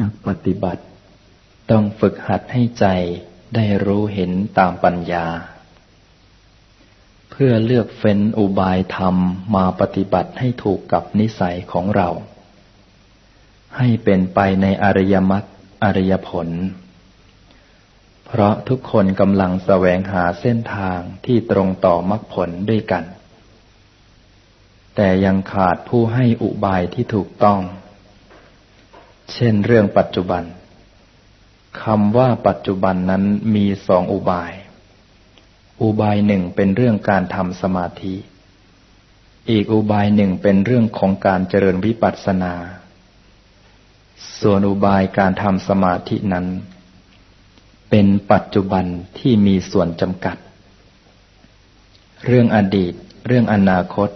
นักปฏิบัติ ต้องฝึกหัดให้ใจได้รู้เห็นตามปัญญา เพื่อเลือกเฟ้นอุบายธรรมมาปฏิบัติให้ถูกกับนิสัยของเรา ให้เป็นไปในอริยมรรคอริยผล เพราะทุกคนกำลังแสวงหาเส้นทางที่ตรงต่อมรรคผลด้วยกัน แต่ยังขาดผู้ให้อุบายที่ถูกต้อง เช่นเรื่องปัจจุบันคำว่าปัจจุบันนั้นมีสองอุบาย อุบายหนึ่งเป็นเรื่องการทำสมาธิ อีกอุบายหนึ่งเป็นเรื่องของการเจริญวิปัสสนา ส่วนอุบายการทำสมาธินั้น เป็นปัจจุบันที่มีส่วนจำกัด เรื่องอดีต เรื่องอนาคต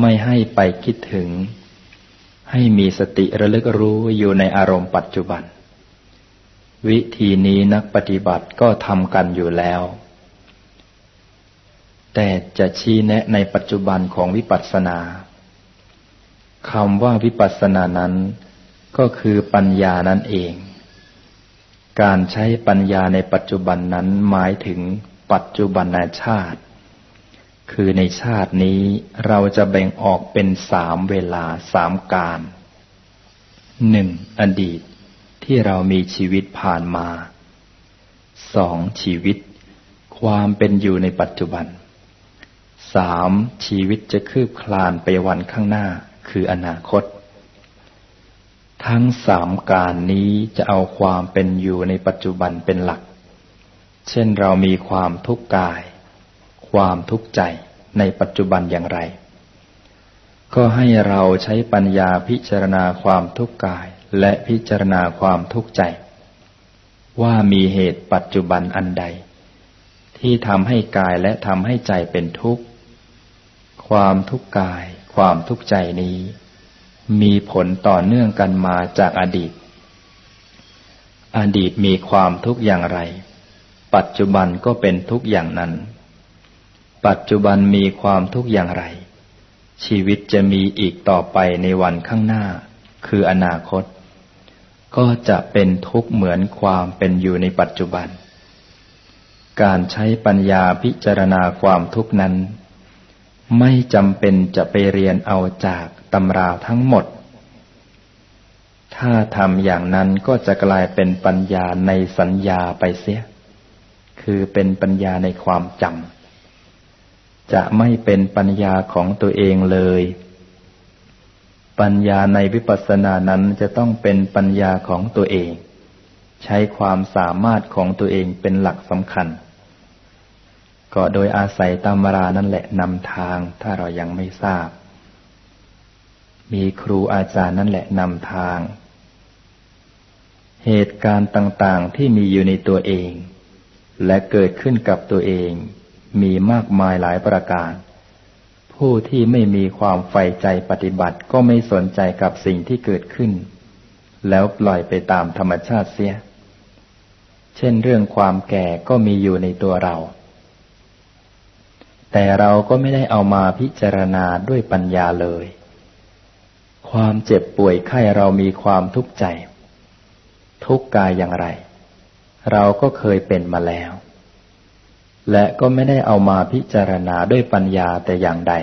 ไม่ให้ไปคิดถึง ให้มีสติระลึกรู้อยู่ในอารมณ์ปัจจุบัน วิธีนี้นักปฏิบัติก็ทำกันอยู่แล้ว แต่จะชี้แนะในปัจจุบันของวิปัสสนาคำว่าวิปัสสนานั้นก็คือปัญญานั่นเอง การใช้ปัญญาในปัจจุบันนั้นหมายถึงปัจจุบันชาติ คือในชาตินี้เราจะแบ่งออกเป็นสามเวลาสามการหนึ่งอดีตที่เรามีชีวิตผ่านมาสองชีวิต ความเป็นอยู่ในปัจจุบันสามชีวิตจะคืบคลานไปวันข้างหน้าคืออนาคต ทั้งสามการนี้จะเอาความเป็นอยู่ในปัจจุบันเป็นหลัก เช่นเรามีความทุกข์กาย ความทุกข์ใจในปัจจุบันอย่างไร ก็ให้เราใช้ปัญญาพิจารณาความทุกข์กายและพิจารณาความทุกข์ใจ ว่ามีเหตุปัจจุบันอันใด ที่ทำให้กายและทำให้ใจเป็นทุกข์ ความทุกข์กาย ความทุกข์ใจนี้ มีผลต่อเนื่องกันมาจากอดีต อดีตมีความทุกข์อย่างไร ปัจจุบันก็เป็นทุกข์อย่างนั้น ปัจจุบันมีความทุกข์อย่างไร ชีวิตจะมีอีกต่อไปในวันข้างหน้า คืออนาคต ก็จะเป็นทุกข์เหมือนความเป็นอยู่ในปัจจุบัน การใช้ปัญญาพิจารณาความทุกข์นั้น ไม่จำเป็นจะไปเรียนเอาจากตำราทั้งหมด ถ้าทำอย่างนั้นก็จะกลายเป็นปัญญาในสัญญาไปเสีย คือเป็นปัญญาในความจำ จะไม่เป็นปัญญาของตัวเองเลย ปัญญาในวิปัสสนานั้นจะต้องเป็นปัญญาของตัวเอง ใช้ความสามารถของตัวเองเป็นหลักสำคัญ ก็โดยอาศัยตามรานั่นแหละนำทางถ้าเรายังไม่ทราบ มีครูอาจารย์นั่นแหละนำทาง เหตุการณ์ต่างๆที่มีอยู่ในตัวเอง และเกิดขึ้นกับตัวเอง มีมากมายหลายประการ ผู้ที่ไม่มีความใฝ่ใจปฏิบัติก็ไม่สนใจกับสิ่งที่เกิดขึ้น แล้วปล่อยไปตามธรรมชาติเสีย เช่นเรื่องความแก่ก็มีอยู่ในตัวเรา แต่เราก็ไม่ได้เอามาพิจารณาด้วยปัญญาเลย ความเจ็บป่วยไข้เรามีความทุกข์ใจ ทุกกายอย่างไร เราก็เคยเป็นมาแล้ว และก็ไม่ได้เอามาพิจารณาด้วยปัญญาแต่อย่างใด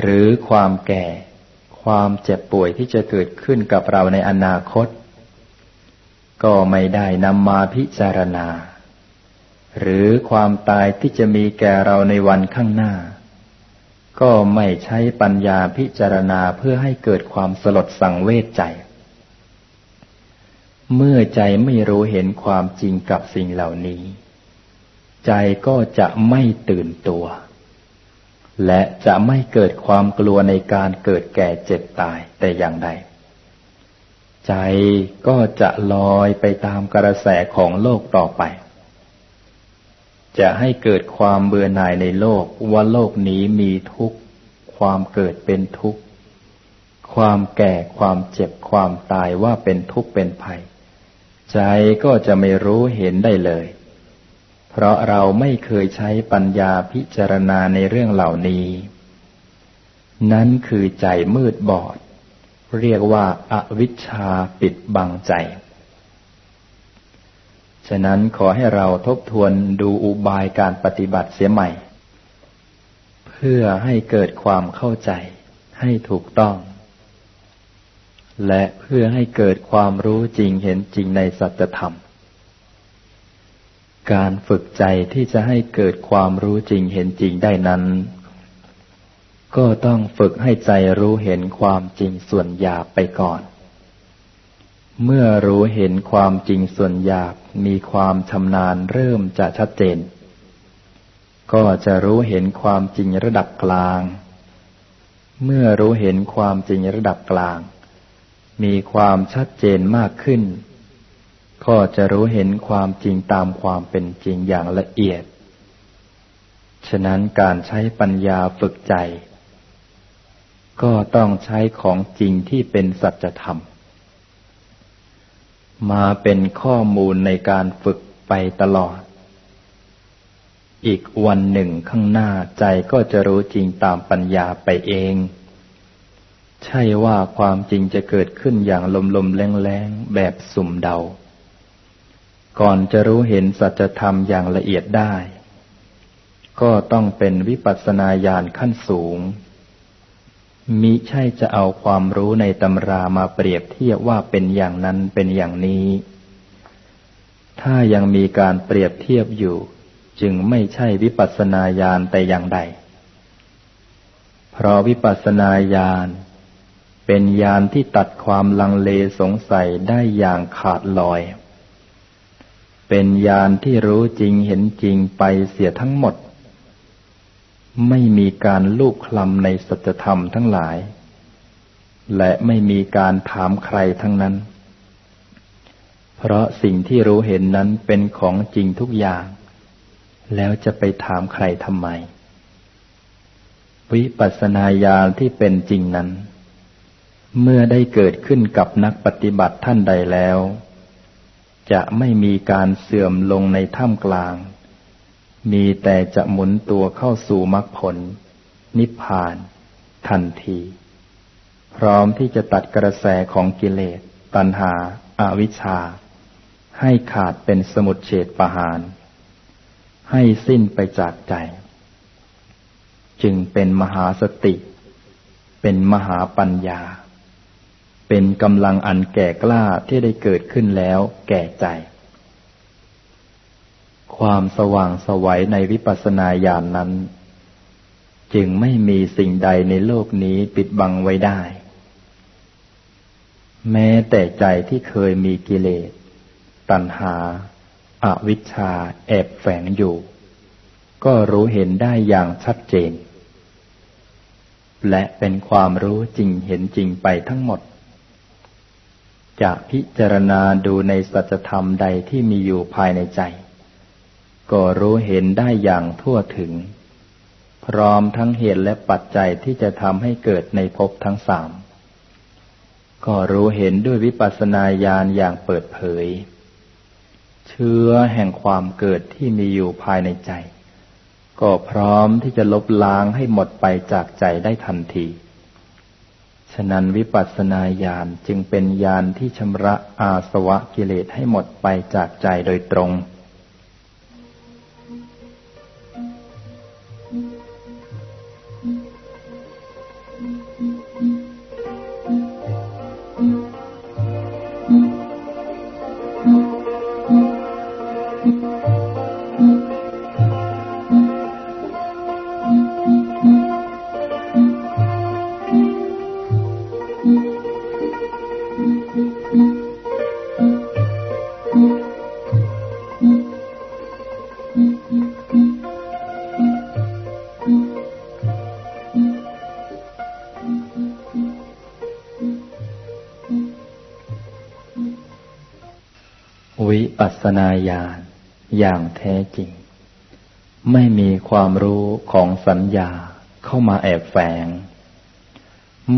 หรือความแก่ ความเจ็บป่วยที่จะเกิดขึ้นกับเราในอนาคต ก็ไม่ได้นำมาพิจารณา หรือความตายที่จะมีแก่เราในวันข้างหน้า ก็ไม่ใช้ปัญญาพิจารณาเพื่อให้เกิดความสลดสังเวชใจเมื่อใจไม่รู้เห็นความจริงกับสิ่งเหล่านี้ ใจก็จะไม่ตื่นตัว และจะไม่เกิดความกลัวในการเกิดแก่เจ็บตายแต่อย่างใด ใจก็จะลอยไปตามกระแสของโลกต่อไป จะให้เกิดความเบื่อหน่ายในโลกว่าโลกนี้มีทุกข์ ความเกิดเป็นทุกข์ ความแก่ความเจ็บความตายว่าเป็นทุกข์เป็นภัย ใจก็จะไม่รู้เห็นได้เลย เพราะเราไม่เคยใช้ปัญญาพิจารณาในเรื่องเหล่านี้ นั้นคือใจมืดบอด เรียกว่าอาวิชชาปิดบังใจ ฉะนั้นขอให้เราทบทวนดูอุบายการปฏิบัติเสียใหม่ เพื่อให้เกิดความเข้าใจให้ถูกต้อง และเพื่อให้เกิดความรู้จริงเห็นจริงในสัจธรรม การฝึกใจที่จะให้เกิดความรู้จริงเห็นจริงได้นั้น ก็ต้องฝึกให้ใจรู้เห็นความจริงส่วนหยาบไปก่อน เมื่อรู้เห็นความจริงส่วนหยาบมีความชำนาญเริ่มจะชัดเจน ก็จะรู้เห็นความจริงระดับกลาง เมื่อรู้เห็นความจริงระดับกลาง มีความชัดเจนมากขึ้น ก็จะรู้เห็นความจริงตามความเป็นจริงอย่างละเอียด ฉะนั้นการใช้ปัญญาฝึกใจ ก็ต้องใช้ของจริงที่เป็นสัจธรรม มาเป็นข้อมูลในการฝึกไปตลอด อีกวันหนึ่งข้างหน้าใจก็จะรู้จริงตามปัญญาไปเอง ใช่ว่าความจริงจะเกิดขึ้นอย่างลมลมแรงแรงแบบสุ่มเดา ก่อนจะรู้เห็นสัจธรรมอย่างละเอียดได้ ก็ต้องเป็นวิปัสสนาญาณขั้นสูง มิใช่จะเอาความรู้ในตำรามาเปรียบเทียบว่าเป็นอย่างนั้นเป็นอย่างนี้ ถ้ายังมีการเปรียบเทียบอยู่ จึงไม่ใช่วิปัสสนาญาณแต่อย่างใด เพราะวิปัสสนาญาณเป็นญาณที่ตัดความลังเลสงสัยได้อย่างขาดลอย เป็นญาณที่รู้จริงเห็นจริงไปเสียทั้งหมด ไม่มีการลูกคลำในสัจธรรมทั้งหลาย และไม่มีการถามใครทั้งนั้น เพราะสิ่งที่รู้เห็นนั้นเป็นของจริงทุกอย่าง แล้วจะไปถามใครทำไม วิปัสสนาญาณที่เป็นจริงนั้น เมื่อได้เกิดขึ้นกับนักปฏิบัติท่านใดแล้ว จะไม่มีการเสื่อมลงในถ้ำกลาง มีแต่จะหมุนตัวเข้าสู่มรรคผล นิพพาน ทันที พร้อมที่จะตัดกระแสของกิเลส ตัณหาอาวิชชา ให้ขาดเป็นสมุดเฉดประหาร ให้สิ้นไปจากใจ จึงเป็นมหาสติ เป็นมหาปัญญา เป็นกำลังอันแก่กล้าที่ได้เกิดขึ้นแล้ว แก่ใจ ความสว่างสวัยในวิปัสสนาญาณนนั้น จึงไม่มีสิ่งใดในโลกนี้ปิดบังไว้ได้ แม้แต่ใจที่เคยมีกิเลส ตัณหาอาวิชชาแอบแฝงอยู่ ก็รู้เห็นได้อย่างชัดเจน และเป็นความรู้จริงเห็นจริงไปทั้งหมด จะพิจารณาดูในสัจธรรมใดที่มีอยู่ภายในใจ ก็รู้เห็นได้อย่างทั่วถึง พร้อมทั้งเหตุและปัจจัยที่จะทำให้เกิดในภพทั้งสามก็รู้เห็นด้วยวิปัสสนาญาณอย่างเปิดเผย เชื้อแห่งความเกิดที่มีอยู่ภายในใจ ก็พร้อมที่จะลบล้างให้หมดไปจากใจได้ทันที ฉะนั้นวิปัสสนาญาณจึงเป็นญาณที่ชำระอาสวะกิเลสให้หมดไปจากใจโดยตรง วิปัสนาญาณอย่างแท้จริง ไม่มีความรู้ของสัญญาเข้ามาแอบแฝง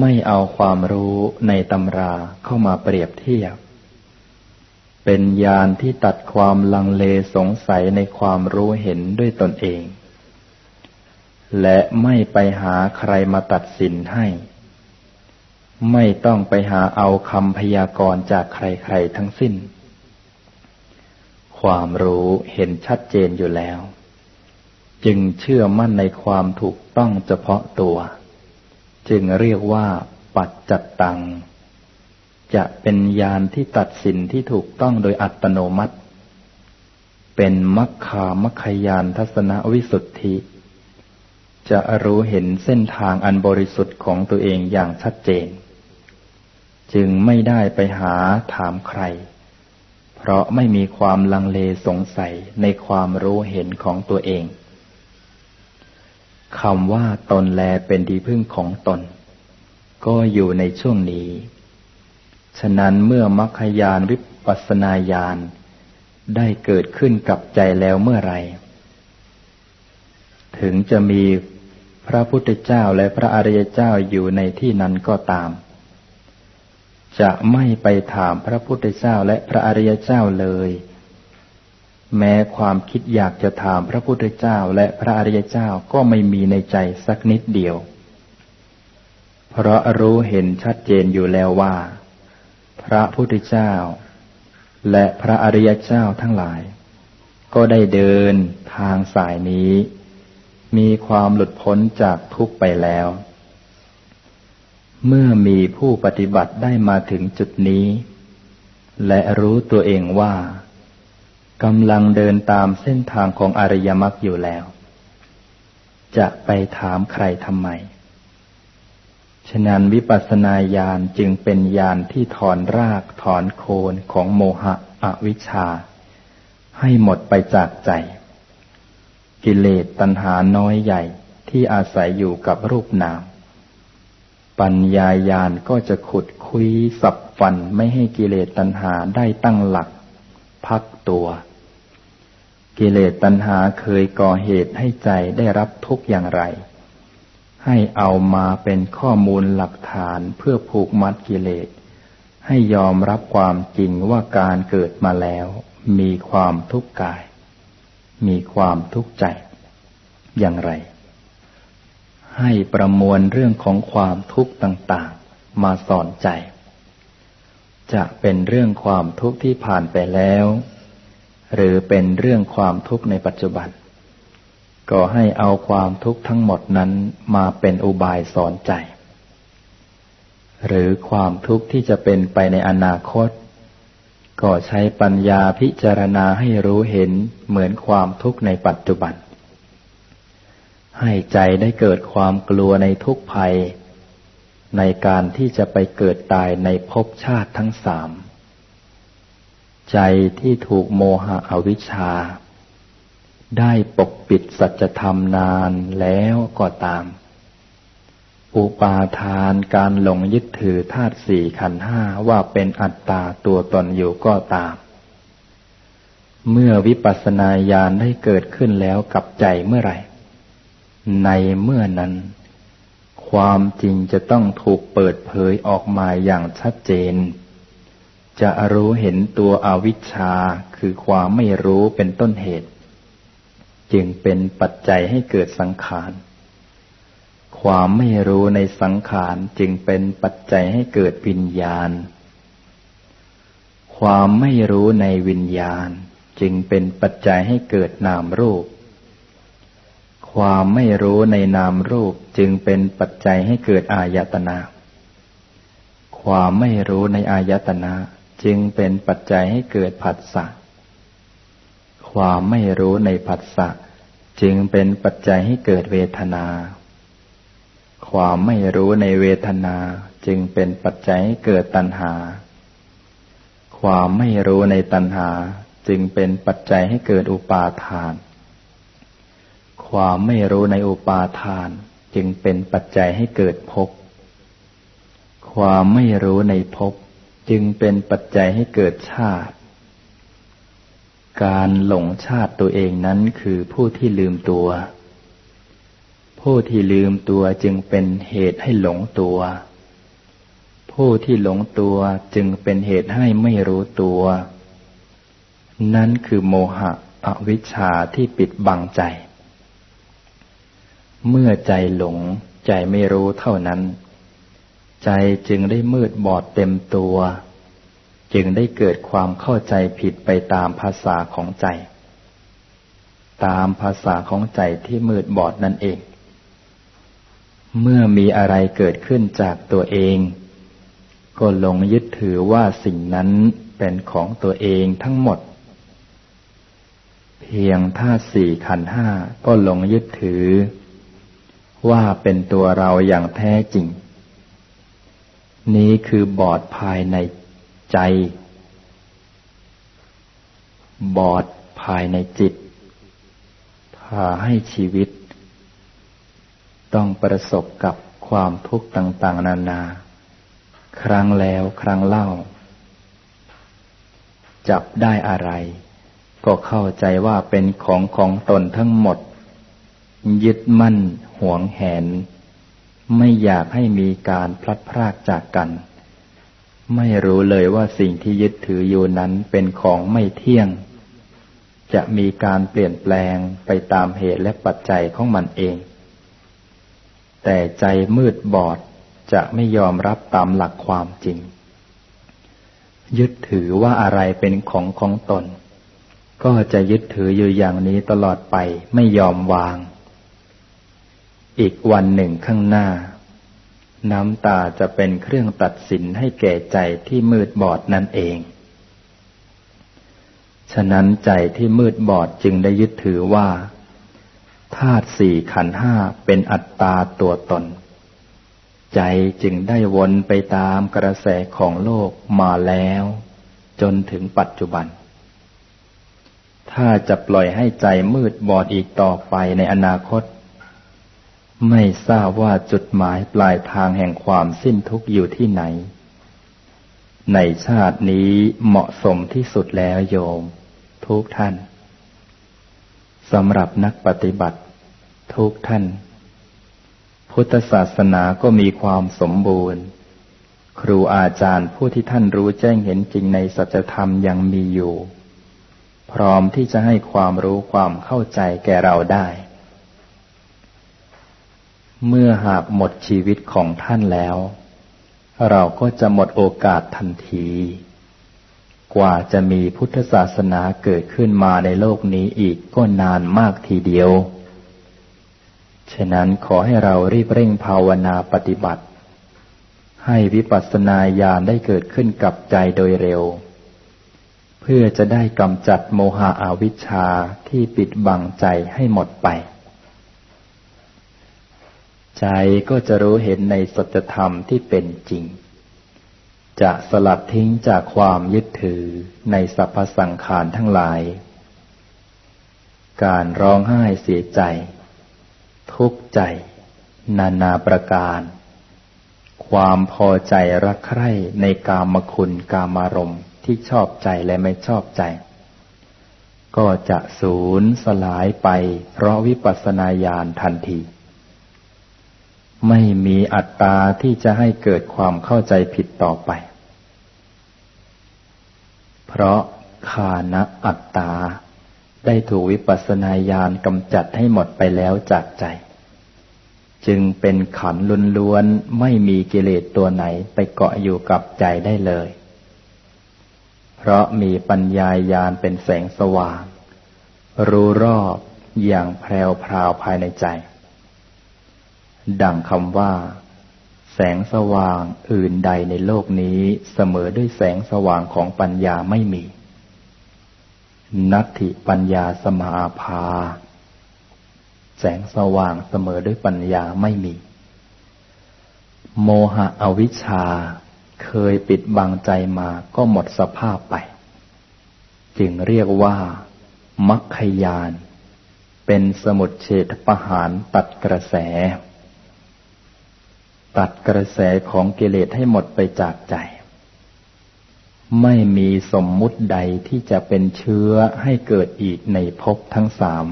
ไม่เอาความรู้ในตำราเข้ามาเปรียบเทียบ เป็นญาณที่ตัดความลังเลสงสัยในความรู้เห็นด้วยตนเอง และไม่ไปหาใครมาตัดสินให้ ไม่ต้องไปหาเอาคำพยากรณ์จากใครๆทั้งสิ้น ความรู้เห็นชัดเจนอยู่แล้ว จึงเชื่อมั่นในความถูกต้องเฉพาะตัว จึงเรียกว่า ปัจจัตตัง จะเป็นญาณที่ตัดสินที่ถูกต้องโดยอัตโนมัติ เป็นมัคคามัคคยานทัศนวิสุทธิ จะรู้เห็นเส้นทางอันบริสุทธิ์ของตัวเองอย่างชัดเจน จึงไม่ได้ไปหาถามใคร เพราะไม่มีความลังเลสงสัยในความรู้เห็นของตัวเองคำว่าตนแลเป็นดีพึ่งของตน ก็อยู่ในช่วงนี้ ฉะนั้นเมื่อมัคคยานวิปัสนาญาณได้เกิดขึ้นกับใจแล้วเมื่อไร ถึงจะมีพระพุทธเจ้าและพระอริยเจ้าอยู่ในที่นั้นก็ตาม จะไม่ไปถามพระพุทธเจ้าและพระอริยเจ้าเลย แม้ความคิดอยากจะถามพระพุทธเจ้าและพระอริยเจ้าก็ไม่มีในใจสักนิดเดียว เพราะรู้เห็นชัดเจนอยู่แล้วว่า พระพุทธเจ้า และพระอริยเจ้าทั้งหลาย ก็ได้เดินทางสายนี้ มีความหลุดพ้นจากทุกไปแล้ว เมื่อมีผู้ปฏิบัติได้มาถึงจุดนี้ และรู้ตัวเองว่ากำลังเดินตามเส้นทางของอริยมรรคอยู่แล้ว จะไปถามใครทำไม ฉะนั้นวิปัสสนาญาณจึงเป็นญาณที่ถอนรากถอนโคนของโมหะอวิชชา ให้หมดไปจากใจ กิเลสตัณหาน้อยใหญ่ที่อาศัยอยู่กับรูปนาม ปัญญาญาณก็จะขุดคุยสับฟันไม่ให้กิเลสตัณหาได้ตั้งหลัก พักตัว กิเลสตัณหาเคยก่อเหตุให้ใจได้รับทุกอย่างไร ให้เอามาเป็นข้อมูลหลักฐานเพื่อผูกมัดกิเลส ให้ยอมรับความจริงว่าการเกิดมาแล้ว มีความทุกข์กาย มีความทุกข์ใจ อย่างไร ให้ประมวลเรื่องของความทุกข์ต่างๆ มาสอนใจ จะเป็นเรื่องความทุกข์ที่ผ่านไปแล้ว หรือเป็นเรื่องความทุกข์ในปัจจุบัน ก็ให้เอาความทุกข์ทั้งหมดนั้นมาเป็นอุบายสอนใจ หรือความทุกข์ที่จะเป็นไปในอนาคต ก็ใช้ปัญญาพิจารณาให้รู้เห็นเหมือนความทุกข์ในปัจจุบัน ให้ใจได้เกิดความกลัวในทุกภัย ในการที่จะไปเกิดตายในภพชาติทั้งสาม ใจที่ถูกโมหะอวิชชา ได้ปกปิดสัจธรรมนานแล้วก็ตาม อุปาทานการหลงยึดถือธาตุสี่ขันห้าว่าเป็นอัตตาตัวตนอยู่ก็ตามเมื่อวิปัสสนาญาณได้เกิดขึ้นแล้วกับใจเมื่อไหร่ ในเมื่อนั้น ความจริงจะต้องถูกเปิดเผยออกมาอย่างชัดเจน จะรู้เห็นตัวอวิชชาคือความไม่รู้เป็นต้นเหตุ จึงเป็นปัจจัยให้เกิดสังขาร ความไม่รู้ในสังขารจึงเป็นปัจจัยให้เกิดวิญญาณ ความไม่รู้ในวิญญาณจึงเป็นปัจจัยให้เกิดนามรูป ความไม่รู้ในนามรูปจึงเป็นปัจจัยให้เกิดอายตนะ ความไม่รู้ในอายตนะจึงเป็นปัจจัยให้เกิดผัสสะ ความไม่รู้ในผัสสะจึงเป็นปัจจัยให้เกิดเวทนา ความไม่รู้ในเวทนาจึงเป็นปัจจัยให้เกิดตัณหา ความไม่รู้ในตัณหาจึงเป็นปัจจัยให้เกิดอุปาทาน ความไม่รู้ในอุปาทาน จึงเป็นปัจจัยให้เกิดภพ ความไม่รู้ในภพจึงเป็นปัจจัยให้เกิดชาติ การหลงชาติตัวเองนั้นคือผู้ที่ลืมตัว ผู้ที่ลืมตัวจึงเป็นเหตุให้หลงตัว ผู้ที่หลงตัวจึงเป็นเหตุให้ไม่รู้ตัว นั่นคือโมหะอวิชชาที่ปิดบังใจ เมื่อใจหลงใจไม่รู้เท่านั้น ใจจึงได้มืดบอดเต็มตัว จึงได้เกิดความเข้าใจผิดไปตามภาษาของใจ ตามภาษาของใจที่มืดบอดนั่นเอง เมื่อมีอะไรเกิดขึ้นจากตัวเอง ก็หลงยึดถือว่าสิ่งนั้นเป็นของตัวเองทั้งหมด เพียงธาสี่ขันห้าก็หลงยึดถือ ว่าเป็นตัวเราอย่างแท้จริง นี้คือบอดภายในใจ บอดภายในจิต พาให้ชีวิต ต้องประสบกับความทุกข์ต่าง ๆ นานา ครั้งแล้วครั้งเล่า จับได้อะไร ก็เข้าใจว่าเป็นของของตนทั้งหมด ยึดมั่นหวงแหน ไม่อยากให้มีการพลัดพรากจากกัน ไม่รู้เลยว่าสิ่งที่ยึดถืออยู่นั้นเป็นของไม่เที่ยง จะมีการเปลี่ยนแปลงไปตามเหตุและปัจจัยของมันเอง แต่ใจมืดบอดจะไม่ยอมรับตามหลักความจริง ยึดถือว่าอะไรเป็นของของตน ก็จะยึดถืออยู่อย่างนี้ตลอดไปไม่ยอมวาง อีกวันหนึ่งข้างหน้า น้ำตาจะเป็นเครื่องตัดสินให้แก่ใจที่มืดบอดนั่นเอง ฉะนั้นใจที่มืดบอดจึงได้ยึดถือว่าธาตุสี่ขันห้าเป็นอัตตาตัวตน ใจจึงได้วนไปตามกระแสของโลกมาแล้ว จนถึงปัจจุบัน ถ้าจะปล่อยให้ใจมืดบอดอีกต่อไปในอนาคต ไม่ทราบว่าจุดหมายปลายทางแห่งความสิ้นทุกข์อยู่ที่ไหน ในชาตินี้เหมาะสมที่สุดแล้วโยม ทุกท่านสำหรับนักปฏิบัติ ทุกท่าน พุทธศาสนาก็มีความสมบูรณ์ ครูอาจารย์ผู้ที่ท่านรู้แจ้งเห็นจริงในสัจธรรมยังมีอยู่ พร้อมที่จะให้ความรู้ความเข้าใจแก่เราได้ เมื่อหากหมดชีวิตของท่านแล้ว เราก็จะหมดโอกาสทันที กว่าจะมีพุทธศาสนาเกิดขึ้นมาในโลกนี้อีกก็นานมากทีเดียว ฉะนั้นขอให้เรารีบเร่งภาวนาปฏิบัติ ให้วิปัสสนาญาณได้เกิดขึ้นกับใจโดยเร็ว เพื่อจะได้กำจัดโมหะอาวิชชาที่ปิดบังใจให้หมดไป ใจก็จะรู้เห็นในสัจธรรมที่เป็นจริง จะสลัดทิ้งจากความยึดถือในสรรพสังขารทั้งหลาย การร้องไห้เสียใจ ทุกข์ใจ นานาประการ ความพอใจรักใคร่ในกามคุณกามารมณ์ที่ชอบใจและไม่ชอบใจ ก็จะสูญสลายไปเพราะวิปัสสนาญาณทันที ไม่มีอัตตาที่จะให้เกิดความเข้าใจผิดต่อไป เพราะคานะอัตตา ได้ถูกวิปัสสนาญาณกำจัดให้หมดไปแล้วจากใจ จึงเป็นขันลุนล้วนไม่มีกิเลสตัวไหนไปเกาะอยู่กับใจได้เลย เพราะมีปัญญาญาณเป็นแสงสว่าง รู้รอบอย่างแพรวพราวภายในใจ ดังคำว่า แสงสว่างอื่นใดในโลกนี้เสมอด้วยแสงสว่างของปัญญาไม่มี นัตถิปัญญาสมาภา แสงสว่างเสมอด้วยปัญญาไม่มี โมหะอวิชชา เคยปิดบังใจมาก็หมดสภาพไป จึงเรียกว่า มัคคยาน เป็นสมุดเฉทประหารตัดกระแส ตัดกระแสของกิเลสให้หมดไปจากใจ ไม่มีสมมุติใดที่จะเป็นเชื้อให้เกิดอีกในภพทั้งสาม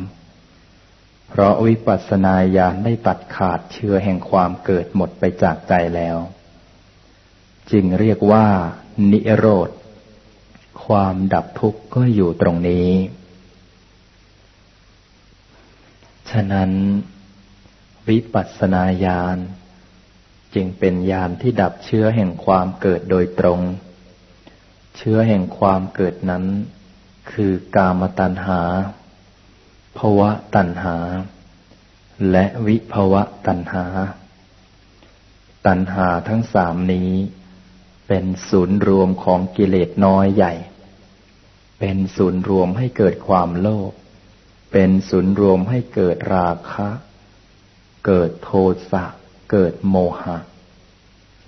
เพราะวิปัสสนาญาณได้ตัดขาดเชื้อแห่งความเกิดหมดไปจากใจแล้ว จึงเรียกว่า นิโรธ ความดับทุกข์ก็อยู่ตรงนี้ ฉะนั้น วิปัสสนาญาณ จึงเป็นญาณที่ดับเชื้อแห่งความเกิดโดยตรง เชื้อแห่งความเกิดนั้น คือกามตัณหาภวะตัณหา และวิภวะตัณหา ตัณหาทั้งสามนี้ เป็นศูนย์รวมของกิเลสน้อยใหญ่ เป็นศูนย์รวมให้เกิดความโลภเป็นศูนย์รวมให้เกิดราคะ เกิดโทสะ เกิดโมหะ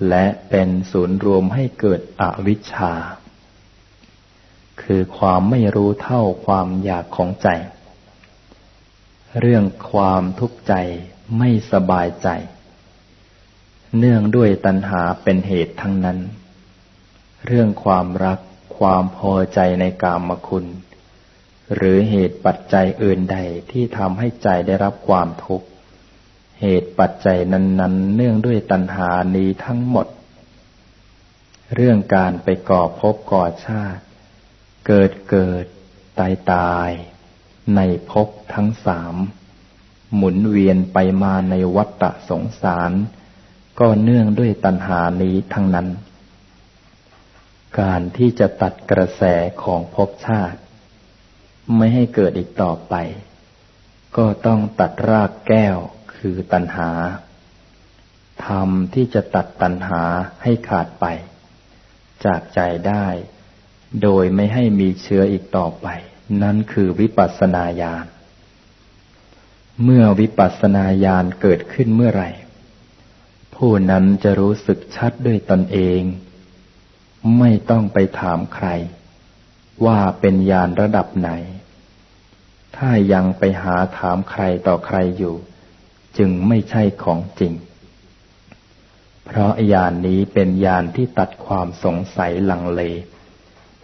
และเป็นศูนย์รวมให้เกิดอวิชชา คือความไม่รู้เท่าความอยากของใจ เรื่องความทุกข์ใจไม่สบายใจ เนื่องด้วยตัณหาเป็นเหตุทั้งนั้น เรื่องความรักความพอใจในกามคุณ หรือเหตุปัจจัยอื่นใดที่ทำให้ใจได้รับความทุกข์ เหตุปัจจัยนั้น ๆ เนื่องด้วยตัณหานี้ทั้งหมด เรื่องการไปก่อภพก่อชาติ เกิดเกิด ตายตาย ในภพทั้งสามหมุนเวียนไปมาในวัฏฏะสงสาร ก็เนื่องด้วยตัณหานี้ทั้งนั้น การที่จะตัดกระแสของภพชาติ ไม่ให้เกิดอีกต่อไป ก็ต้องตัดรากแก้ว คือตัณหาธรรมที่จะตัดตัณหาให้ขาดไป จากใจได้ โดยไม่ให้มีเชื้ออีกต่อไป นั่นคือวิปัสสนาญาณเมื่อวิปัสสนาญาณเกิดขึ้นเมื่อไหร่ ผู้นั้นจะรู้สึกชัดด้วยตนเอง ไม่ต้องไปถามใคร ว่าเป็นญาณระดับไหน ถ้ายังไปหาถามใครต่อใครอยู่ จึงไม่ใช่ของจริง เพราะญาณนนี้เป็นญาณที่ตัดความสงสัยลังเล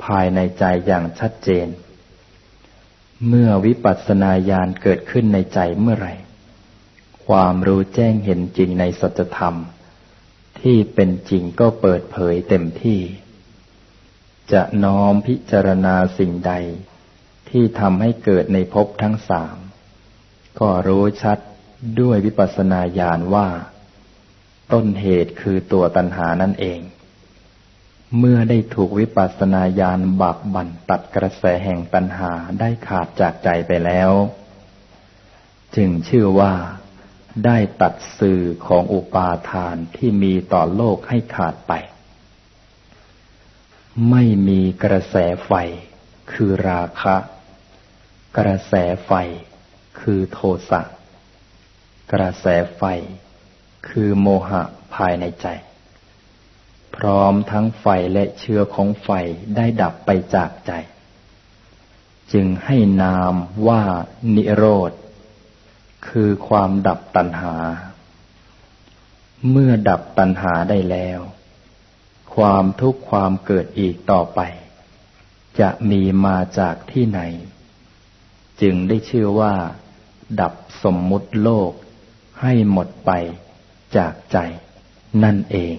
ภายในใจอย่างชัดเจน เมื่อวิปัสสนาญาณเกิดขึ้นในใจเมื่อไหร่ ความรู้แจ้งเห็นจริงในสัจธรรม ที่เป็นจริงก็เปิดเผยเต็มที่ จะน้อมพิจารณาสิ่งใดที่ทำให้เกิดในภพทั้งสามก็รู้ชัด ด้วยวิปัสสนาญาณว่า ต้นเหตุคือตัวตัณหานั่นเอง เมื่อได้ถูกวิปัสสนาญาณบักบั่นตัดกระแสแห่งตัณหาได้ขาดจากใจไปแล้ว จึงชื่อว่า ได้ตัดสื่อของอุปาทานที่มีต่อโลกให้ขาดไป ไม่มีกระแสไฟ คือราคะ กระแสไฟ คือโทสะ กระแสไฟ คือโมหะภายในใจ พร้อมทั้งไฟและเชื้อของไฟได้ดับไปจากใจ จึงให้นามว่านิโรธ คือความดับตัณหา เมื่อดับตัณหาได้แล้ว ความทุกข์ความเกิดอีกต่อไป จะมีมาจากที่ไหน จึงได้ชื่อว่าดับสมมุติโลก ให้หมดไปจากใจนั่นเอง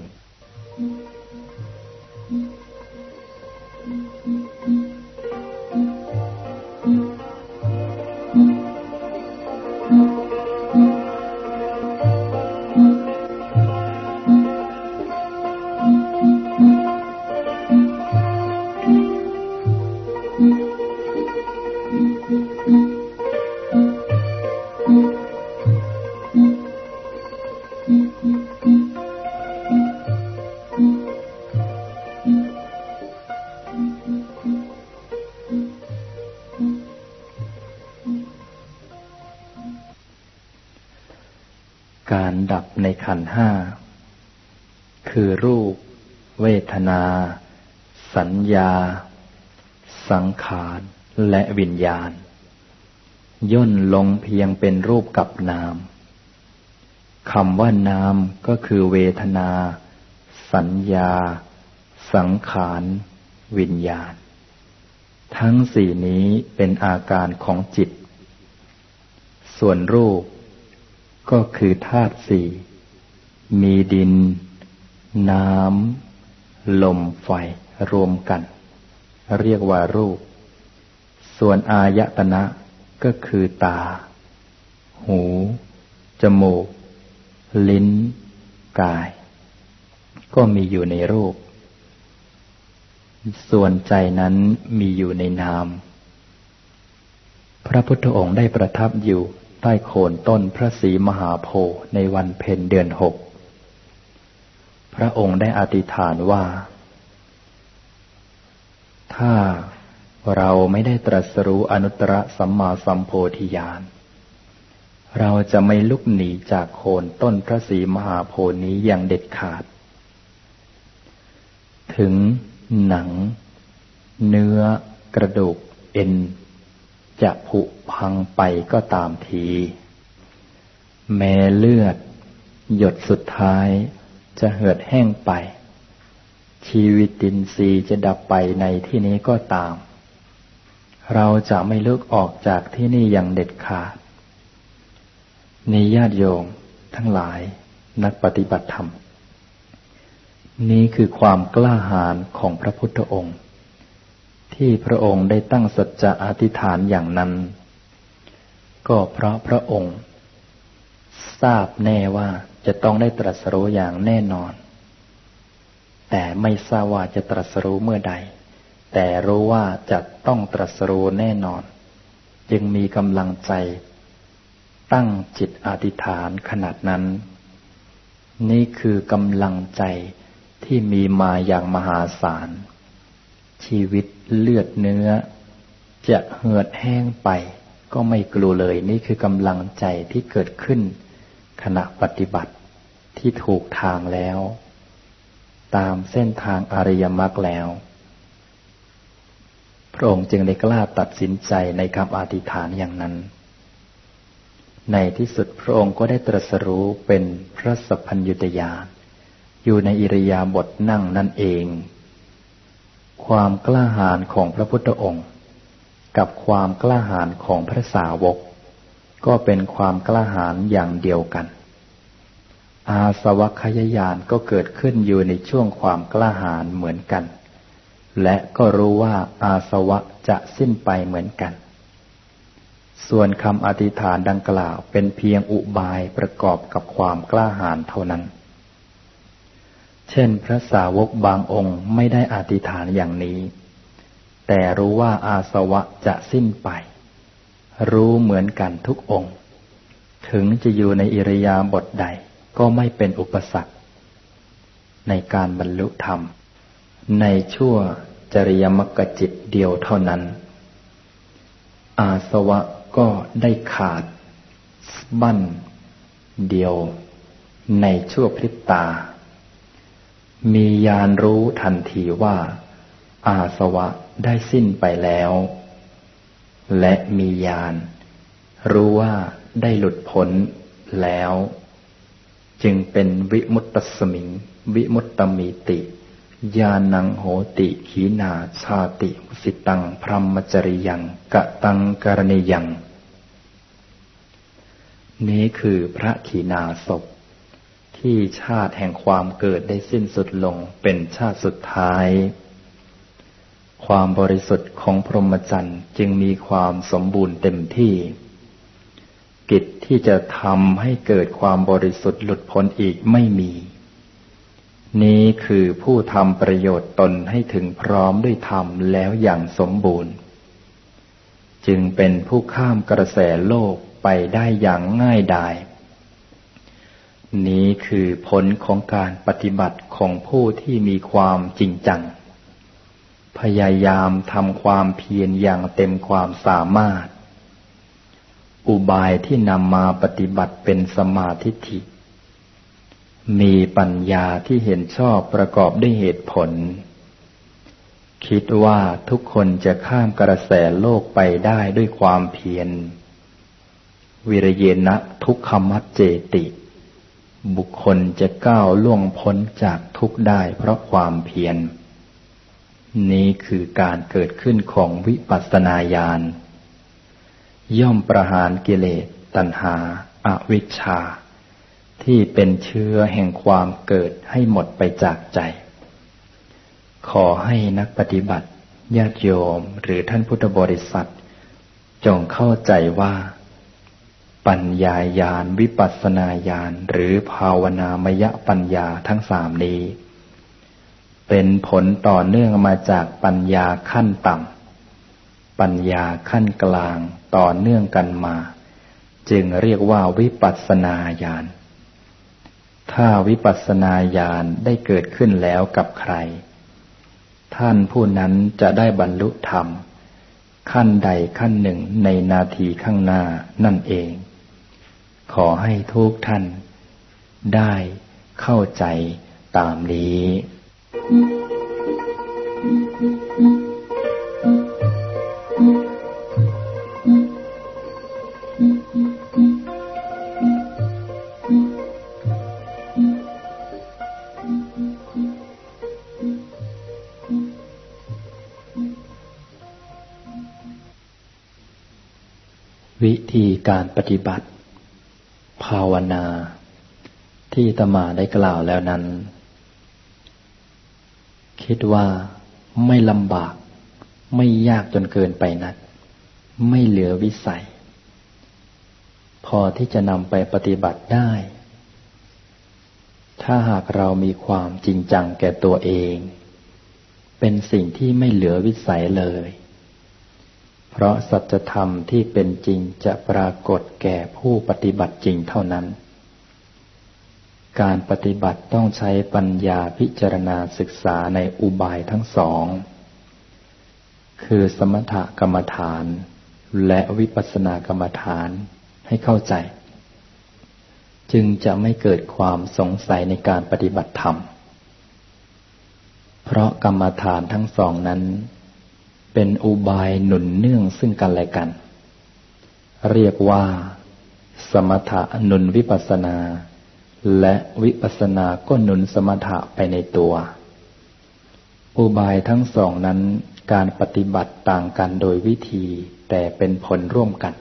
ขันห้า คือรูป เวทนา สัญญา สังขารและวิญญาณ ย่นลงเพียงเป็นรูปกับนามคำว่านามก็คือเวทนา สัญญา สังขาร วิญญาณ ทั้งสี่นี้เป็นอาการของจิต ส่วนรูปก็คือธาตุสี่ มีดิน น้ำ ลมไฟรวมกัน เรียกว่ารูป ส่วนอายตนะก็คือตา หู จมูก ลิ้น กาย ก็มีอยู่ในรูป ส่วนใจนั้นมีอยู่ในนาม พระพุทธองค์ได้ประทับอยู่ใต้โคนต้นพระศรีมหาโพธิ์ในวันเพ็ญเดือนหก ระองค์ได้อธิษฐานว่า ถ้าเราไม่ได้ตรัสรู้อนุตตรสัมมาสัมโพธิญาณเราจะไม่ลุกหนีจากโคนต้นพระศรีมหาโพธิ์นี้อย่างเด็ดขาด ถึงหนัง เนื้อกระดูกเอ็น จะผุพังไปก็ตามที แม้เลือด หยดสุดท้าย จะเหือดแห้งไป ชีวิตตินรีจะดับไปในที่นี้ก็ตาม เราจะไม่ลุกออกจากที่นี่อย่างเด็ดขาดนี่ญาติโยมทั้งหลายนักปฏิบัติธรรม นี้คือความกล้าหาญของพระพุทธองค์ ที่พระองค์ได้ตั้งสัจจะอธิษฐานอย่างนั้น ก็เพราะพระองค์ ทราบแน่ว่า จะต้องได้ตรัสรู้อย่างแน่นอน แต่ไม่ทราบว่าจะตรัสรู้เมื่อใด แต่รู้ว่าจะต้องตรัสรู้แน่นอน จึงมีกำลังใจ ตั้งจิตอธิษฐานขนาดนั้น นี่คือกำลังใจที่มีมาอย่างมหาศาล ชีวิตเลือดเนื้อ จะเหือดแห้งไปก็ไม่กลัวเลยนี่คือกำลังใจที่เกิดขึ้นขณะปฏิบัติ ที่ถูกทางแล้ว ตามเส้นทางอริยมรรคแล้ว พระองค์จึงได้กล้าตัดสินใจในคำอธิษฐานอย่างนั้น ในที่สุดพระองค์ก็ได้ตรัสรู้เป็นพระสัพพัญญุตยานอยู่ในอิริยาบถนั่งนั่นเอง ความกล้าหาญของพระพุทธองค์ กับความกล้าหาญของพระสาวก ก็เป็นความกล้าหาญอย่างเดียวกัน อาสวัคยายานก็เกิดขึ้นอยู่ในช่วงความกล้าหาญเหมือนกัน และก็รู้ว่าอาสวะจะสิ้นไปเหมือนกัน ส่วนคำอธิษฐานดังกล่าวเป็นเพียงอุบายประกอบกับความกล้าหาญเท่านั้น เช่น พระสาวกบางองค์ไม่ได้อธิษฐานอย่างนี้ แต่รู้ว่าอาสวะจะสิ้นไป รู้เหมือนกันทุกองค์ ถึงจะอยู่ในอิริยาบถใด ก็ไม่เป็นอุปสรรค ในการบรรลุธรรม ในชั่วจริยมรรคจิตเดียวเท่านั้น อาสวะก็ได้ขาด บั้น เดียว ในชั่วพริบตา มียานรู้ทันทีว่า อาสวะได้สิ้นไปแล้ว และมียาน รู้ว่าได้หลุดพ้นแล้ว จึงเป็นวิมุตตสมิง วิมุตตมีติญาณังโหติ ขีนาชาติสิตัง พรหมจริยังกะตังกรณียัง นี้คือพระขีนาศพ ที่ชาติแห่งความเกิดได้สิ้นสุดลงเป็นชาติสุดท้าย ความบริสุทธิ์ของพรหมจรรย์จึงมีความสมบูรณ์เต็มที่ กิจที่จะทำให้เกิดความบริสุทธิ์หลุดพ้นอีกไม่มี นี้คือผู้ทำประโยชน์ตนให้ถึงพร้อมด้วยธรรมแล้วอย่างสมบูรณ์ จึงเป็นผู้ข้ามกระแสโลกไปได้อย่างง่ายดาย นี้คือผลของการปฏิบัติของผู้ที่มีความจริงจัง พยายามทำความเพียรอย่างเต็มความสามารถ อุบายที่นำมาปฏิบัติเป็นสมาธิิมีปัญญาที่เห็นชอบประกอบด้วยเหตุผล คิดว่าทุกคนจะข้ามกระแสโลกไปได้ด้วยความเพียร วิรเยนะทุกขมัจเจติ บุคคลจะก้าวล่วงพ้นจากทุกได้เพราะความเพียร นี้คือการเกิดขึ้นของวิปัสสนาญาณ ย่อมประหารกิเลสตัณหาอาวิชชา ที่เป็นเชื้อแห่งความเกิดให้หมดไปจากใจ ขอให้นักปฏิบัติญาติโยมหรือท่านพุทธบริษัท จงเข้าใจว่า ปัญญายาณวิปัสสนาญาณหรือภาวนามยปัญญาทั้งสามนี้ เป็นผลต่อเนื่องมาจากปัญญาขั้นต่ำ ปัญญาขั้นกลางต่อเนื่องกันมา จึงเรียกว่าวิปัสสนาญาณ ถ้าวิปัสสนาญาณได้เกิดขึ้นแล้วกับใคร ท่านผู้นั้นจะได้บรรลุธรรม ขั้นใดขั้นหนึ่งในนาทีข้างหน้านั่นเอง ขอให้ทุกท่าน ได้เข้าใจตามนี้ วิธีการปฏิบัติ ภาวนา ที่ตมาได้กล่าวแล้วนั้น คิดว่าไม่ลำบาก ไม่ยากจนเกินไปนัก ไม่เหลือวิสัย พอที่จะนำไปปฏิบัติได้ ถ้าหากเรามีความจริงจังแก่ตัวเอง เป็นสิ่งที่ไม่เหลือวิสัยเลย เพราะสัจธรรมที่เป็นจริงจะปรากฏแก่ผู้ปฏิบัติจริงเท่านั้น การปฏิบัติต้องใช้ปัญญาพิจารณาศึกษาในอุบายทั้งสอง คือสมถกรรมฐาน และวิปัสสนากรรมฐานให้เข้าใจ จึงจะไม่เกิดความสงสัยในการปฏิบัติธรรม เพราะกรรมฐานทั้งสองนั้น เป็นอุบายหนุนเนื่องซึ่งกันและกัน เรียกว่า สมถะหนุนวิปัสนา และวิปัสนาก็หนุนสมถะไปในตัว อุบายทั้งสองนั้นการปฏิบัติต่างกันโดยวิธีแต่เป็นผลร่วมกัน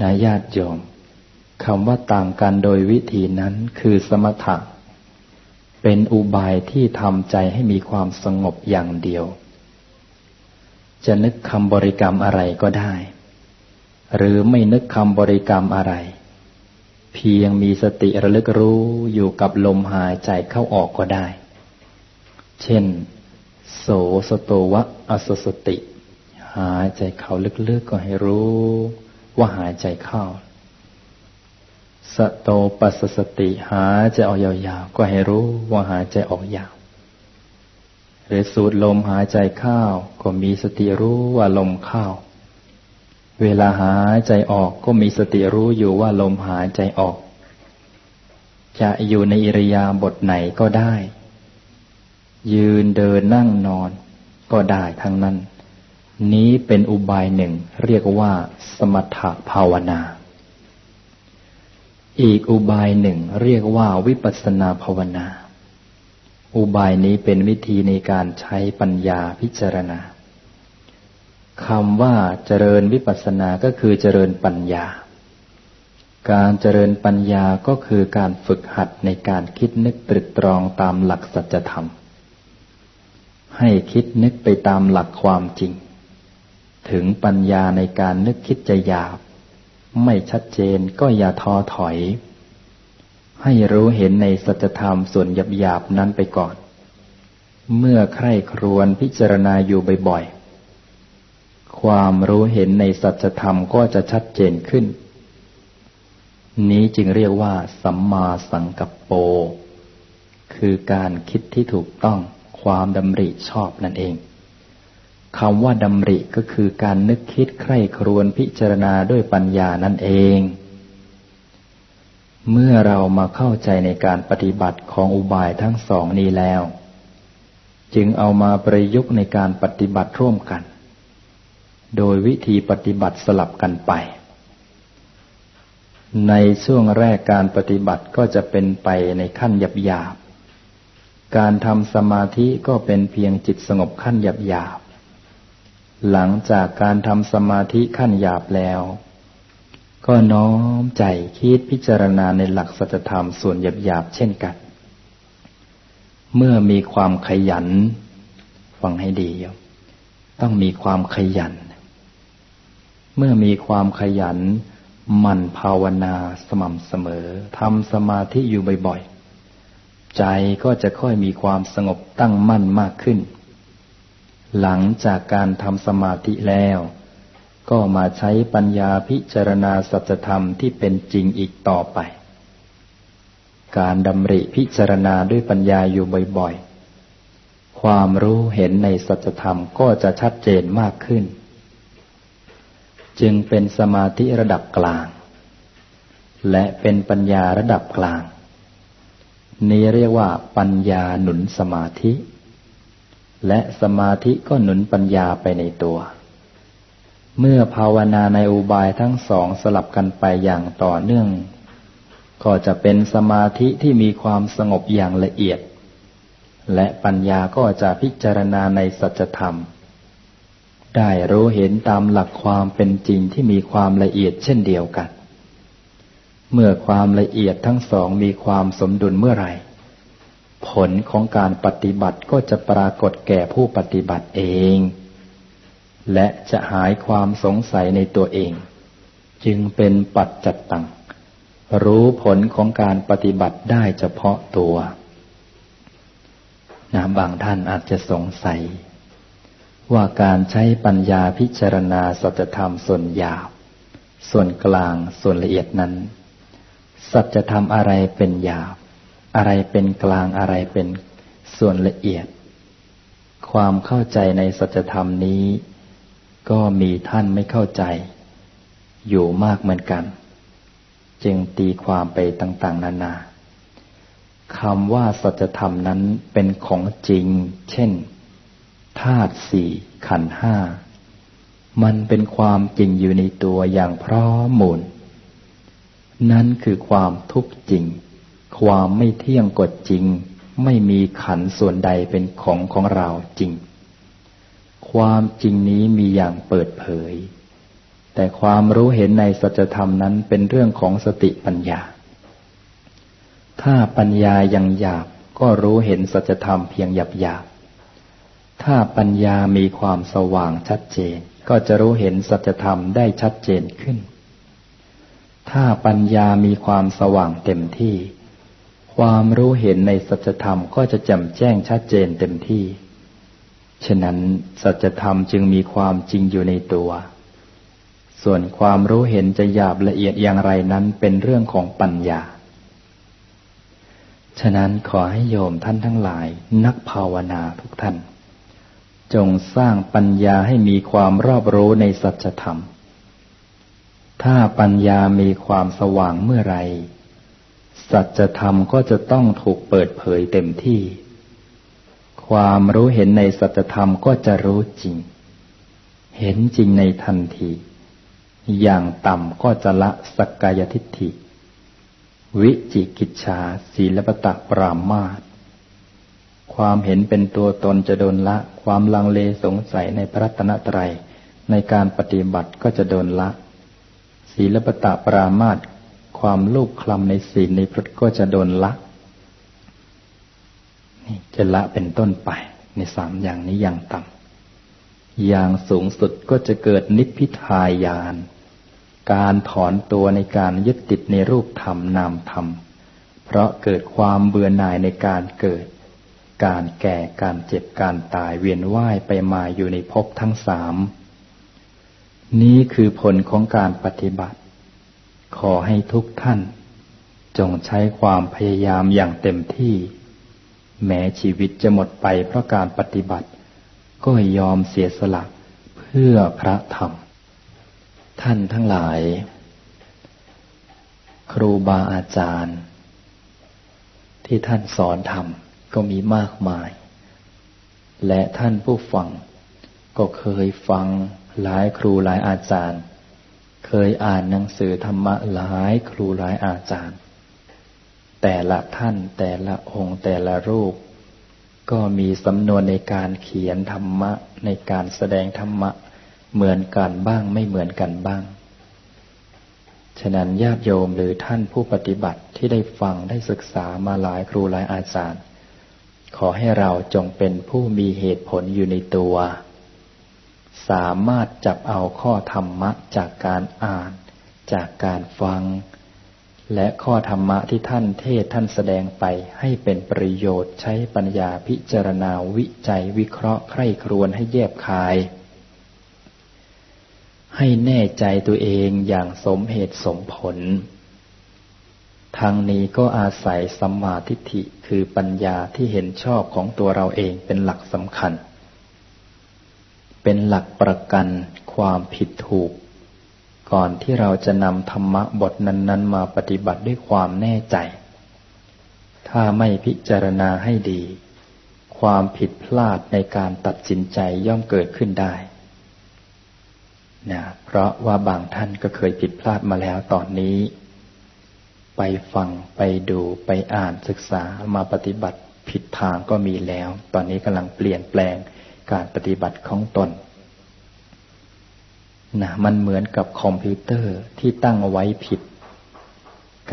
นายญาติโยมคำว่าต่างกันโดยวิธีนั้นคือสมถะ เป็นอุบายที่ทำใจให้มีความสงบอย่างเดียว จะนึกคำบริกรรมอะไรก็ได้ หรือไม่นึกคำบริกรรมอะไร เพียงมีสติระลึกรู้อยู่กับลมหายใจเข้าออกก็ได้ เช่น โสสโตวะอสสติ หายใจเข้าลึกๆก็ให้รู้ว่าหายใจเข้า สโตปัสสติหายใจออกยาวๆ ก็ให้รู้ว่าหายใจออกยาว หรือสูดลมหายใจเข้าก็มีสติรู้ว่าลมเข้า เวลาหายใจออกก็มีสติรู้อยู่ว่าลมหายใจออก จะอยู่ในอิริยาบถไหนก็ได้ ยืนเดินนั่งนอน ก็ได้ทั้งนั้น นี้เป็นอุบายหนึ่งเรียกว่าสมถภาวนา อีกอุบายหนึ่งเรียกว่าวิปัสนาภาวนา อุบายนี้เป็นวิธีในการใช้ปัญญาพิจารณาคำว่าเจริญวิปัสสนาก็คือเจริญปัญญา การเจริญปัญญาก็คือการฝึกหัดในการคิดนึกตรึกตรองตามหลักสัจธรรม ให้คิดนึกไปตามหลักความจริง ถึงปัญญาในการนึกคิดจะหยาบ ไม่ชัดเจนก็อย่าท้อถอย ให้รู้เห็นในสัจธรรมส่วนหยาบหยาบนั้นไปก่อน เมื่อใคร่ครวญพิจารณาอยู่บ่อยๆ ความรู้เห็นในสัจธรรมก็จะชัดเจนขึ้น นี้จึงเรียกว่า สัมมาสังกัปโป คือการคิดที่ถูกต้องความดำริชอบนั่นเอง คำว่าดำริก็คือการนึกคิดใคร่ครวญพิจารณาด้วยปัญญานั่นเอง เมื่อเรามาเข้าใจในการปฏิบัติของอุบายทั้งสองนี้แล้ว จึงเอามาประยุกต์ในการปฏิบัติร่วมกัน โดยวิธีปฏิบัติสลับกันไป ในช่วงแรกการปฏิบัติก็จะเป็นไปในขั้นหยาบหยาบการทำสมาธิก็เป็นเพียงจิตสงบขั้นหยาบ หลังจากการทำสมาธิขั้นหยาบแล้ว ก็น้อมใจคิดพิจารณาในหลักสัจธรรมส่วนหยาบหยาบเช่นกัน เมื่อมีความขยัน ฟังให้ดีต้องมีความขยัน เมื่อมีความขยันมันภาวนาสม่ำเสมอทำสมาธิอยู่บ่อยๆ ใจก็จะค่อยมีความสงบตั้งมั่นมากขึ้น หลังจากการทำสมาธิแล้ว ก็มาใช้ปัญญาพิจารณาสัจธรรมที่เป็นจริงอีกต่อไป การดำริพิจารณาด้วยปัญญาอยู่บ่อยๆ ความรู้เห็นในสัจธรรมก็จะชัดเจนมากขึ้น จึงเป็นสมาธิระดับกลาง และเป็นปัญญาระดับกลาง นี้เรียกว่าปัญญาหนุนสมาธิ และสมาธิก็หนุนปัญญาไปในตัว เมื่อภาวนาในอุบายทั้งสองสลับกันไปอย่างต่อเนื่อง ก็จะเป็นสมาธิที่มีความสงบอย่างละเอียด และปัญญาก็จะพิจารณาในสัจธรรม ได้รู้เห็นตามหลักความเป็นจริงที่มีความละเอียดเช่นเดียวกัน เมื่อความละเอียดทั้งสองมีความสมดุลเมื่อไหร่ ผลของการปฏิบัติก็จะปรากฏแก่ผู้ปฏิบัติเอง และจะหายความสงสัยในตัวเอง จึงเป็นปัจจัตตัง รู้ผลของการปฏิบัติได้เฉพาะตัวนะบางท่านอาจจะสงสัย ว่าการใช้ปัญญาพิจารณาสัจธรรมส่วนหยาบ ส่วนกลางส่วนละเอียดนั้น สัจธรรมอะไรเป็นหยาบ อะไรเป็นกลางอะไรเป็นส่วนละเอียด ความเข้าใจในสัจธรรมนี้ ก็มีท่านไม่เข้าใจ อยู่มากเหมือนกัน จึงตีความไปต่างๆ นานาคำว่าสัจธรรมนั้นเป็นของจริง เช่นธาตุสี่ขันห้า มันเป็นความจริงอยู่ในตัวอย่างพร้อมมูล นั่นคือความทุกข์จริง ความไม่เที่ยงกฎจริง ไม่มีขันส่วนใดเป็นของของเราจริง ความจริงนี้มีอย่างเปิดเผย แต่ความรู้เห็นในสัจธรรมนั้นเป็นเรื่องของสติปัญญา ถ้าปัญญายังหยาบก็รู้เห็นสัจธรรมเพียงหยาบหยาบถ้าปัญญามีความสว่างชัดเจน ก็จะรู้เห็นสัจธรรมได้ชัดเจนขึ้น ถ้าปัญญามีความสว่างเต็มที่ ความรู้เห็นในสัจธรรมก็จะแจ่มแจ้งชัดเจนเต็มที่ ฉะนั้นสัจธรรมจึงมีความจริงอยู่ในตัว ส่วนความรู้เห็นจะหยาบละเอียดอย่างไรนั้นเป็นเรื่องของปัญญา ฉะนั้นขอให้โยมท่านทั้งหลายนักภาวนาทุกท่าน จงสร้างปัญญาให้มีความรอบรู้ในสัจธรรม ถ้าปัญญามีความสว่างเมื่อไร สัจธรรมก็จะต้องถูกเปิดเผยเต็มที่ ความรู้เห็นในสัจธรรมก็จะรู้จริง เห็นจริงในทันที อย่างต่ำก็จะละสกกายทิฏฐิ วิจิกิจชาศีลปตะปรามาตความเห็นเป็นตัวตนจะโดนละ ความลังเลสงสัยในพระตนตรัยในการปฏิบัติก็จะโดนละ ศีลปตะปรามาต ความลูกคลำในศีลในพรตก็จะโดนละนี่จะละเป็นต้นไปในสามอย่างนี้อย่างต่ำอย่างสูงสุดก็จะเกิดนิพพิทายาน การถอนตัวในการยึดติดในรูปธรรมนามธรรม เพราะเกิดความเบื่อหน่ายในการเกิด การแก่การเจ็บการตายเวียนว่ายไปมาอยู่ในภพทั้งสามนี้คือผลของการปฏิบัติ ขอให้ทุกท่าน จงใช้ความพยายามอย่างเต็มที่ แม้ชีวิตจะหมดไปเพราะการปฏิบัติ ก็ยอมเสียสละเพื่อพระธรรม ท่านทั้งหลาย ครูบาอาจารย์ ที่ท่านสอนธรรมก็มีมากมาย และท่านผู้ฟังก็เคยฟังหลายครูหลายอาจารย์ เคยอ่านหนังสือธรรมะหลายครูหลายอาจารย์ แต่ละท่านแต่ละองค์แต่ละรูป ก็มีสำนวนในการเขียนธรรมะในการแสดงธรรมะเหมือนกันบ้างไม่เหมือนกันบ้าง ฉะนั้นญาติโยมหรือท่านผู้ปฏิบัติที่ได้ฟังได้ศึกษามาหลายครูหลายอาจารย์ ขอให้เราจงเป็นผู้มีเหตุผลอยู่ในตัว สามารถจับเอาข้อธรรมะจากการอ่าน จากการฟัง และข้อธรรมะที่ท่านเทศท่านแสดงไปให้เป็นประโยชน์ใช้ปัญญาพิจารณาวิจัยวิเคราะห์ใคร่ครวญให้แยบคาย ให้แน่ใจตัวเองอย่างสมเหตุสมผลทางนี้ก็อาศัยสัมมาทิฏฐิคือปัญญาที่เห็นชอบของตัวเราเองเป็นหลักสำคัญ เป็นหลักประกันความผิดถูก ก่อนที่เราจะนำธรรมะบทนั้น ๆ มาปฏิบัติด้วยความแน่ใจ ถ้าไม่พิจารณาให้ดี ความผิดพลาดในการตัดสินใจย่อมเกิดขึ้นได้นะเพราะว่าบางท่านก็เคยผิดพลาดมาแล้วตอนนี้ ไปฟังไปดูไปอ่านศึกษามาปฏิบัติผิดทางก็มีแล้ว ตอนนี้กำลังเปลี่ยนแปลง การปฏิบัติของตนนะมันเหมือนกับคอมพิวเตอร์ที่ตั้งเอาไว้ผิด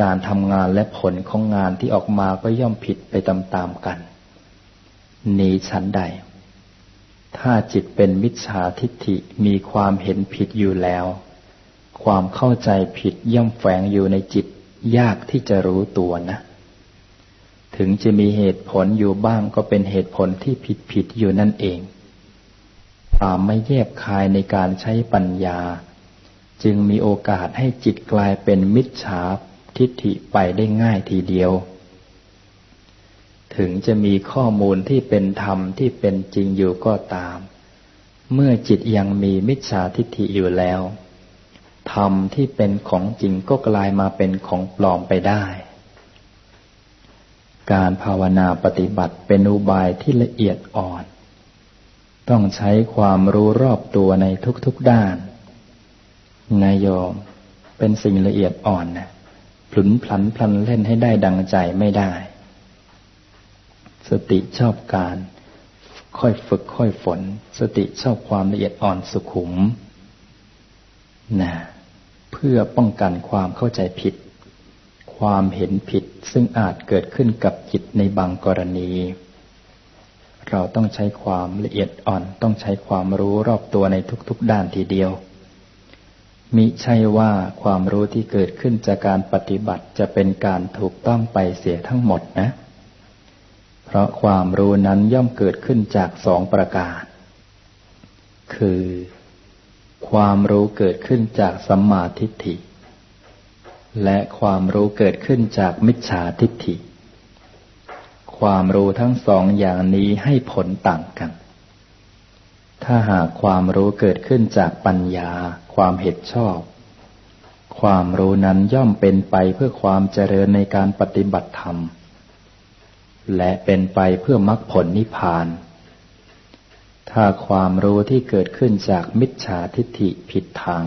การทำงานและผลของงานที่ออกมาก็ย่อมผิดไปตามๆกัน นี้ชั้นใด ถ้าจิตเป็นมิจฉาทิฏฐิมีความเห็นผิดอยู่แล้ว ความเข้าใจผิดย่อมแฝงอยู่ในจิตยากที่จะรู้ตัวนะ ถึงจะมีเหตุผลอยู่บ้างก็เป็นเหตุผลที่ผิดผิดอยู่นั่นเอง ความไม่แยบคายในการใช้ปัญญา จึงมีโอกาสให้จิตกลายเป็นมิจฉาทิฏฐิไปได้ง่ายทีเดียว ถึงจะมีข้อมูลที่เป็นธรรมที่เป็นจริงอยู่ก็ตาม เมื่อจิตยังมีมิจฉาทิฏฐิอยู่แล้ว ธรรมที่เป็นของจริงก็กลายมาเป็นของปลอมไปได้ การภาวนาปฏิบัติเป็นอุบายที่ละเอียดอ่อน ต้องใช้ความรู้รอบตัวในทุกๆด้านนายโยมเป็นสิ่งละเอียดอ่อนนะผลุนพลันพลันเล่นให้ได้ดังใจไม่ได้ สติชอบการ ค่อยฝึกค่อยฝน สติชอบความละเอียดอ่อนสุขุมนะเพื่อป้องกันความเข้าใจผิด ความเห็นผิดซึ่งอาจเกิดขึ้นกับจิตในบางกรณี เราต้องใช้ความละเอียดอ่อน ต้องใช้ความรู้รอบตัวในทุกๆด้านทีเดียว มิใช่ว่าความรู้ที่เกิดขึ้นจากการปฏิบัติจะเป็นการถูกต้องไปเสียทั้งหมดนะ เพราะความรู้นั้นย่อมเกิดขึ้นจากสองประการ คือ ความรู้เกิดขึ้นจากสัมมาทิฏฐิ และความรู้เกิดขึ้นจากมิจฉาทิฏฐิ ความรู้ทั้งสองอย่างนี้ให้ผลต่างกัน ถ้าหากความรู้เกิดขึ้นจากปัญญา ความเห็นชอบ ความรู้นั้นย่อมเป็นไปเพื่อความเจริญในการปฏิบัติธรรม และเป็นไปเพื่อมรรคผลนิพพาน ถ้าความรู้ที่เกิดขึ้นจากมิจฉาทิฏฐิผิดทาง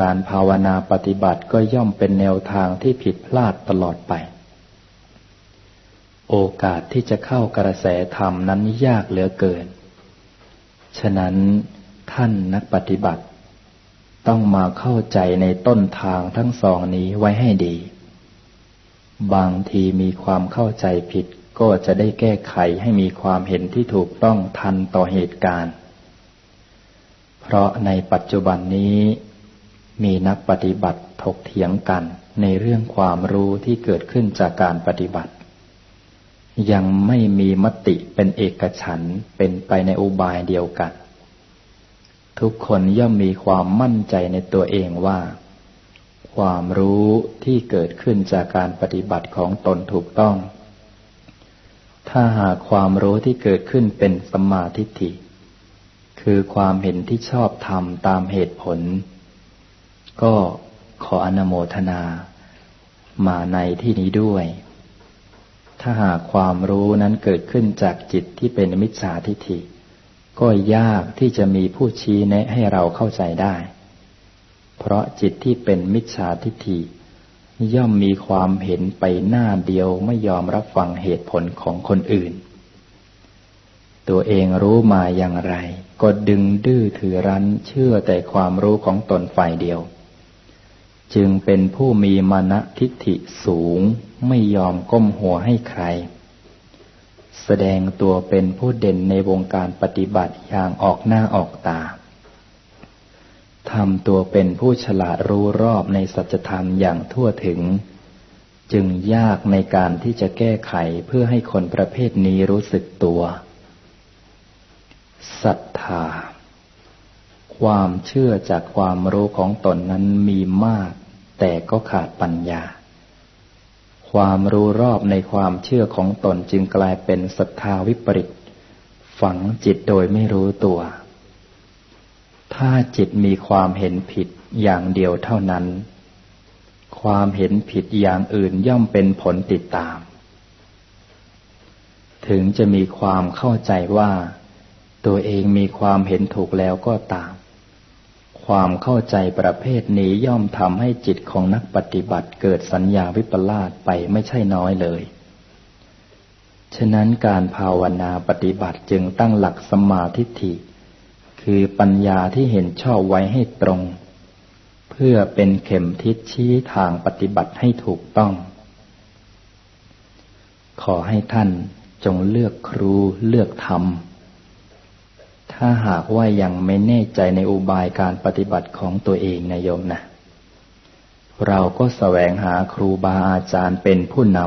การภาวนาปฏิบัติก็ย่อมเป็นแนวทางที่ผิดพลาดตลอดไป โอกาสที่จะเข้ากระแสธรรมนั้นยากเหลือเกิน ฉะนั้นท่านนักปฏิบัติ ต้องมาเข้าใจในต้นทางทั้งสองนี้ไว้ให้ดี บางทีมีความเข้าใจผิดก็จะได้แก้ไขให้มีความเห็นที่ถูกต้องทันต่อเหตุการณ์ เพราะในปัจจุบันนี้มีนักปฏิบัติถกเถียงกันในเรื่องความรู้ที่เกิดขึ้นจากการปฏิบัติ ยังไม่มีมติเป็นเอกฉันเป็นไปในอุบายเดียวกัน ทุกคนย่อมมีความมั่นใจในตัวเองว่า ความรู้ที่เกิดขึ้นจากการปฏิบัติของตนถูกต้อง ถ้าหากความรู้ที่เกิดขึ้นเป็นสมาธิฐิคือความเห็นที่ชอบธรรมตามเหตุผล ก็ขออนโมทนา มาในที่นี้ด้วย ถ้าหากความรู้นั้นเกิดขึ้นจากจิตที่เป็นมิจฉาทิฏฐิ ก็ยากที่จะมีผู้ชี้แนะให้เราเข้าใจได้ เพราะจิตที่เป็นมิจฉาทิฏฐิ ย่อมมีความเห็นไปหน้าเดียวไม่ยอมรับฟังเหตุผลของคนอื่น ตัวเองรู้มาอย่างไร ก็ดึงดื้อถือรั้นเชื่อแต่ความรู้ของตนฝ่ายเดียว จึงเป็นผู้มีมานะทิฏฐิสูง ไม่ยอมก้มหัวให้ใคร แสดงตัวเป็นผู้เด่นในวงการปฏิบัติอย่างออกหน้าออกตาทำตัวเป็นผู้ฉลาดรู้รอบในสัจธรรมอย่างทั่วถึง จึงยากในการที่จะแก้ไขเพื่อให้คนประเภทนี้รู้สึกตัวศรัทธา ความเชื่อจากความรู้ของตนนั้นมีมาก แต่ก็ขาดปัญญา ความรู้รอบในความเชื่อของตนจึงกลายเป็นศรัทธาวิปริตฝังจิตโดยไม่รู้ตัว ถ้าจิตมีความเห็นผิดอย่างเดียวเท่านั้น ความเห็นผิดอย่างอื่นย่อมเป็นผลติดตาม ถึงจะมีความเข้าใจว่า ตัวเองมีความเห็นถูกแล้วก็ตาม ความเข้าใจประเภทนี้ย่อมทำให้จิตของนักปฏิบัติเกิดสัญญาวิปลาสไปไม่ใช่น้อยเลย ฉะนั้นการภาวนาปฏิบัติจึงตั้งหลักสมาธิฐิ คือปัญญาที่เห็นชอบไว้ให้ตรง เพื่อเป็นเข็มทิศชี้ทางปฏิบัติให้ถูกต้อง ขอให้ท่านจงเลือกครูเลือกธรรม ถ้าหากว่ายังไม่แน่ใจในอุบายการปฏิบัติของตัวเองนะโยมนะ เราก็แสวงหาครูบาอาจารย์เป็นผู้น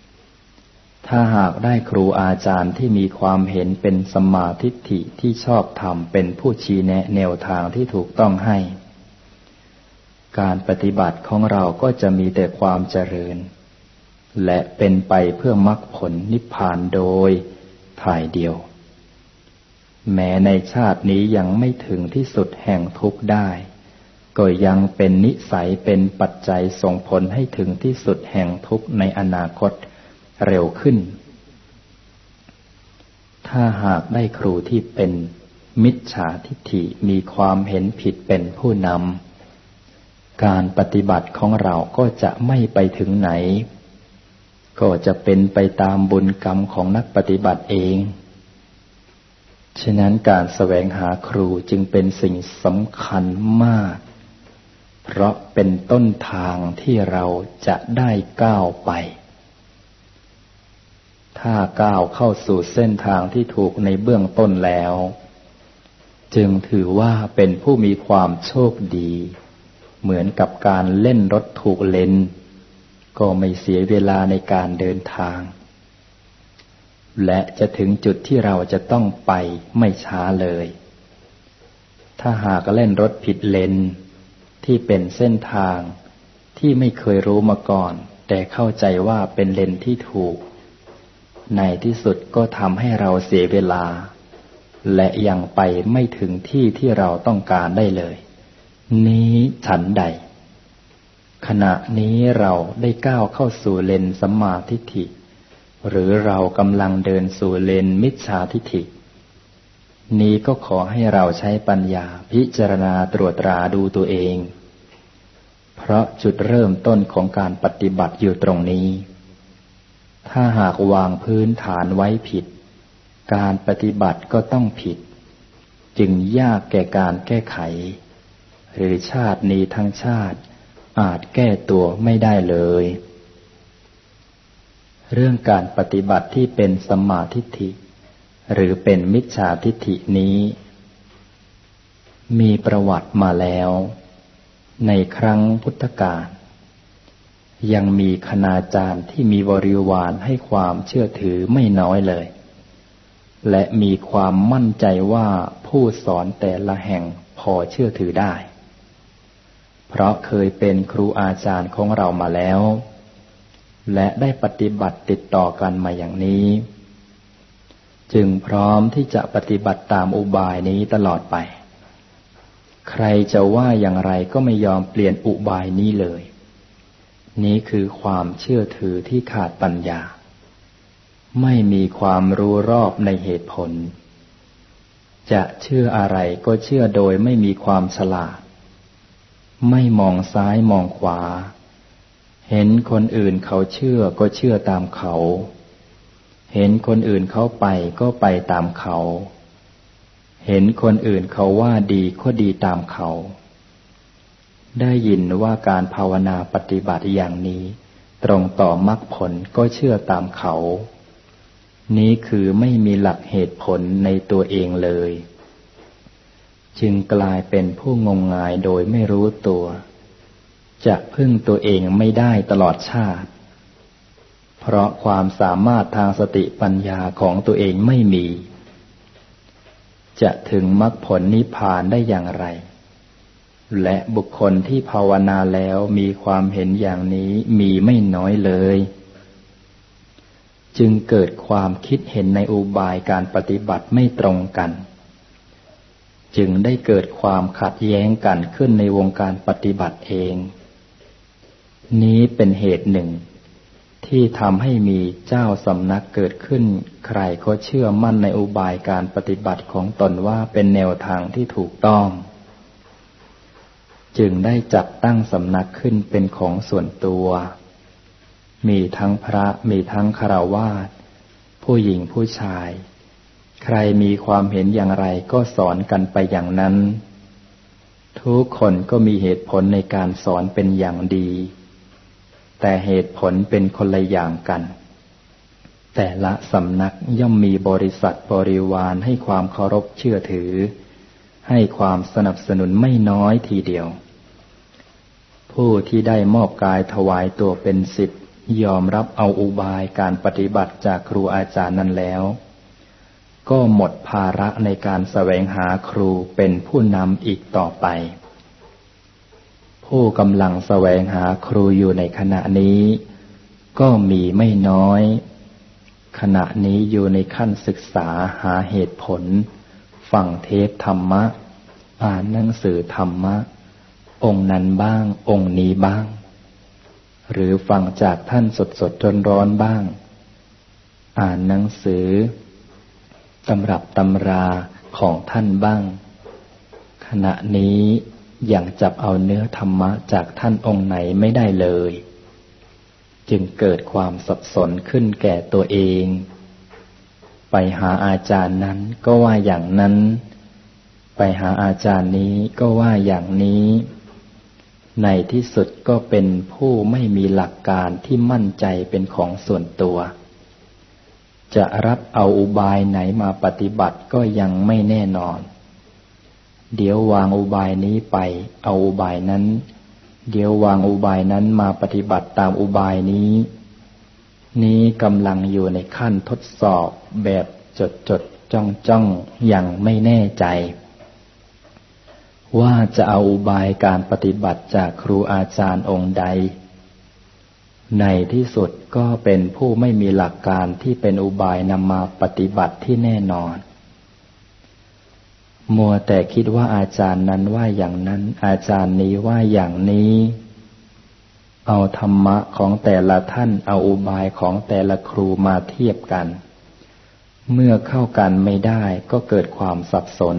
ำ ถ้าหากได้ครูอาจารย์ที่มีความเห็นเป็นสมาธิฐิที่ชอบธรรมเป็นผู้ชี้แนะแนวทางที่ถูกต้องให้ การปฏิบัติของเราก็จะมีแต่ความเจริญ และเป็นไปเพื่อมรรคผลนิพพานโดยถ่ายเดียว แม้ในชาตินี้ยังไม่ถึงที่สุดแห่งทุกข์ได้ ก็ยังเป็นนิสัยเป็นปัจจัยส่งผลให้ถึงที่สุดแห่งทุกข์ในอนาคตเร็วขึ้น ถ้าหากได้ครูที่เป็นมิจฉาทิฏฐิมีความเห็นผิดเป็นผู้นำ การปฏิบัติของเราก็จะไม่ไปถึงไหน ก็จะเป็นไปตามบุญกรรมของนักปฏิบัติเอง ฉะนั้นการแสวงหาครูจึงเป็นสิ่งสำคัญมาก เพราะเป็นต้นทางที่เราจะได้ก้าวไป ถ้าก้าวเข้าสู่เส้นทางที่ถูกในเบื้องต้นแล้ว จึงถือว่าเป็นผู้มีความโชคดี เหมือนกับการเล่นรถถูกเลนก็ไม่เสียเวลาในการเดินทาง และจะถึงจุดที่เราจะต้องไปไม่ช้าเลย ถ้าหากเล่นรถผิดเลน ที่เป็นเส้นทางที่ไม่เคยรู้มาก่อน แต่เข้าใจว่าเป็นเลนที่ถูก ในที่สุดก็ทำให้เราเสียเวลา และยังไปไม่ถึงที่ที่เราต้องการได้เลย นี้ฉันใด ขณะนี้เราได้ก้าวเข้าสู่เลนสัมมาทิฏฐิ หรือเรากำลังเดินสู่เลนมิจฉาทิฏฐิ นี้ก็ขอให้เราใช้ปัญญาพิจารณาตรวจตราดูตัวเอง เพราะจุดเริ่มต้นของการปฏิบัติอยู่ตรงนี้ ถ้าหากวางพื้นฐานไว้ผิด การปฏิบัติก็ต้องผิด จึงยากแก่การแก้ไข หรือชาตินี้ทั้งชาติอาจแก้ตัวไม่ได้เลย เรื่องการปฏิบัติที่เป็นสมาธิฐิ หรือเป็นมิจฉาทิฏฐินี้ มีประวัติมาแล้ว ในครั้งพุทธกาลยังมีคณาจารย์ที่มีบริวารให้ความเชื่อถือไม่น้อยเลย และมีความมั่นใจว่าผู้สอนแต่ละแห่งพอเชื่อถือได้ เพราะเคยเป็นครูอาจารย์ของเรามาแล้ว และได้ปฏิบัติติดต่อกันมาอย่างนี้ จึงพร้อมที่จะปฏิบัติตามอุบายนี้ตลอดไป ใครจะว่าอย่างไรก็ไม่ยอมเปลี่ยนอุบายนี้เลย นี้คือความเชื่อถือที่ขาดปัญญา ไม่มีความรู้รอบในเหตุผล จะเชื่ออะไรก็เชื่อโดยไม่มีความฉลาด ไม่มองซ้ายมองขวา เห็นคนอื่นเขาเชื่อก็เชื่อตามเขา เห็นคนอื่นเขาไปก็ไปตามเขา เห็นคนอื่นเขาว่าดีก็ดีตามเขา ได้ยินว่าการภาวนาปฏิบัติอย่างนี้ ตรงต่อมรรคผลก็เชื่อตามเขา นี้คือไม่มีหลักเหตุผลในตัวเองเลย จึงกลายเป็นผู้งมงายโดยไม่รู้ตัว จะพึ่งตัวเองไม่ได้ตลอดชาติ เพราะความสามารถทางสติปัญญาของตัวเองไม่มี จะถึงมรรคผลนิพพานได้อย่างไร และบุคคลที่ภาวนาแล้วมีความเห็นอย่างนี้มีไม่น้อยเลย จึงเกิดความคิดเห็นในอุบายการปฏิบัติไม่ตรงกัน จึงได้เกิดความขัดแย้งกันขึ้นในวงการปฏิบัติเอง นี้เป็นเหตุหนึ่ง ที่ทำให้มีเจ้าสำนักเกิดขึ้น ใครก็เชื่อมั่นในอุบายการปฏิบัติของตนว่าเป็นแนวทางที่ถูกต้อง จึงได้จัดตั้งสำนักขึ้นเป็นของส่วนตัว มีทั้งพระมีทั้งคารวาสผู้หญิงผู้ชาย ใครมีความเห็นอย่างไรก็สอนกันไปอย่างนั้น ทุกคนก็มีเหตุผลในการสอนเป็นอย่างดี แต่เหตุผลเป็นคนละอย่างกัน แต่ละสำนักย่อมมีบริษัทบริวารให้ความเคารพเชื่อถือ ให้ความสนับสนุนไม่น้อยทีเดียว ผู้ที่ได้มอบกายถวายตัวเป็นสิทธิ์ยอมรับเอาอุบายการปฏิบัติจากครูอาจารย์นั้นแล้ว ก็หมดภาระในการแสวงหาครูเป็นผู้นำอีกต่อไป ผู้กำลังแสวงหาครูอยู่ในขณะนี้ ก็มีไม่น้อย ขณะนี้อยู่ในขั้นศึกษาหาเหตุผล ฟังเทปธรรมะ อ่านหนังสือธรรมะ องค์นั้นบ้าง องค์นี้บ้าง หรือฟังจากท่านสดสดร้อนร้อนบ้าง อ่านหนังสือตำรับตำราของท่านบ้าง ขณะนี้ อยังจับเอาเนื้อธรรมะจากท่านองค์ไหนไม่ได้เลย จึงเกิดความสับสนขึ้นแก่ตัวเอง ไปหาอาจารย์นั้นก็ว่าอย่างนั้น ไปหาอาจารย์นี้ก็ว่าอย่างนี้ ในที่สุดก็เป็นผู้ไม่มีหลักการที่มั่นใจเป็นของส่วนตัว จะรับเอาอุบายไหนมาปฏิบัติก็ยังไม่แน่นอน เดี๋ยววางอุบายนี้ไป เอาอุบายนั้น เดี๋ยววางอุบายนั้นมาปฏิบัติตามอุบายนี้ นี้กำลังอยู่ในขั้นทดสอบแบบจดจดจ้องจ้องอย่างไม่แน่ใจ ว่าจะเอาอุบายการปฏิบัติจากครูอาจารย์องค์ใด ในที่สุดก็เป็นผู้ไม่มีหลักการที่เป็นอุบายนำมาปฏิบัติที่แน่นอน มัวแต่คิดว่าอาจารย์นั้นว่าอย่างนั้น อาจารย์นี้ว่าอย่างนี้ เอาธรรมะของแต่ละท่านเอาอุบายของแต่ละครูมาเทียบกัน เมื่อเข้ากันไม่ได้ก็เกิดความสับสน